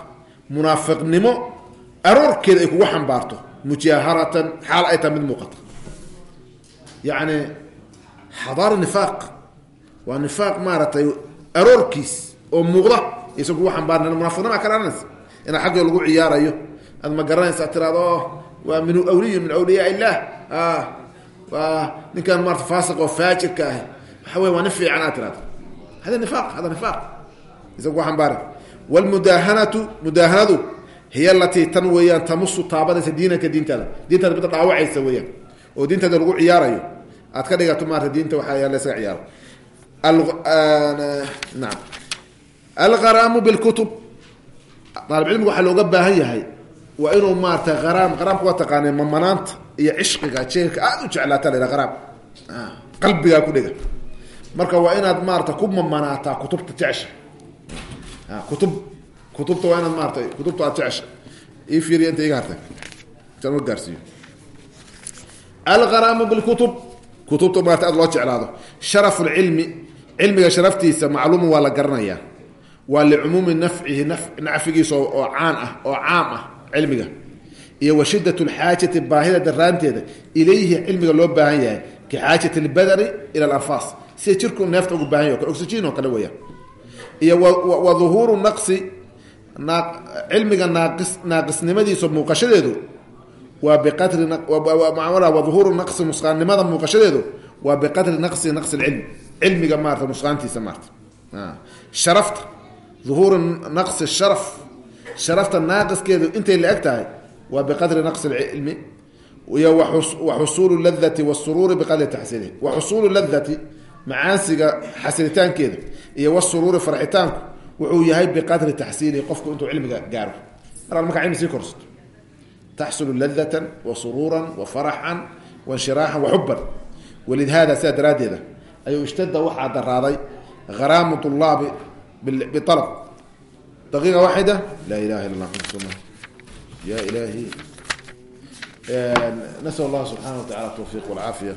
munaafiqnimo aroorkeeda ay kugu xambaarto mujaaharatan xaal ay tahay mid muuqata yani xadaari nifaaq waa nifaaq maaratay aroorkiis oo muuqda aysan kugu xambaarn munaafiqnima ka dhalanaysa inaa xaggii lagu ciyaarayo aad ma garanaysa tiraado waa min awliyu min awliyaa illah waa ninkan maarata faasiq oo faajirka ah waxa wey waa nin fiican aad tirahdo hada nifaaq hada nifaaq aysan kugu mudaahanadu hiy alatii tan weeyaan tamusu taabanaysa diinaka diintaada. Diintaada midda dhaawacaysa weeyaan. Oo diintaada lagu ciyaarayo. Aad ka dhigato maarata diinta waxaa laysaga ciyaaro. Naam. Algaraamu bilkutub. Daalibcilmiga waxaa looga baahan yahay waa inuu maarata araam qaraamka waa taqaanee mamanaanta iyo cishqiga jeelka aada u jeclaata la qaraam qalbigaa ku dhega marka waa inaad maarata ku mamanaataa kutubta jecesha. Kutub kutubta waa inaad maarata kutubta aad jecesha ii fiiriya inta iga hartay. Ma gaarsiiyo. Algaraamu bilkutub. Kutubta maarata aad loo jeclaado. Sharafu lcilmi cilmiga sharaftiisa macluumu waa la garanayaa. Waa licumuumi nafcihi nacfigiisa oo caan ah oo caam ah cilmiga. Iyo wa lxaajati baahida daraanteeda ilayhi cilmiga loo baahan yahay. Ka xaajat lbadani ila alanfaas sida jirku neefta ugu baahan yahy oxygen oo kale weyaan iyo wa duhuuru naqsi cilmiga naaqis naaqisnimadiisa muuqashadeedu waa biqadri wa duhuuru naqsi nusqaannimada muuqashadeedu waa biqadri naqsi naqsi lcilmi cilmiga maarata nusqaantiisa maarata sharafta duhuuru naqsi sharaf sharafta naaqiskeedu intay la eg tahay waa biqadri naqsi lcilmi iyo wa xusuulu ladati wasuruuri biqadri taxsiilihi wa xusuulu ladati macaansiga xasilitaankeeda iyo wasuruuri farxitaanku wuxuu yahay biqadri taxsiilihi qofku intuu cilmiga gaaro. Mar al markaa cilmi sii korsato. Taxsulu ladatan wa suruuran wa faraxan wa inshiraaxan wa xuban walihada sidaa daraaddeeda ayuu ishtada waxaa daraaday haraamu ulaabi bialab daqiiqa waaxida? Laa ilaha illa allah ya ilahi nasal allah subxana wa tacala tawfiq walcaafiya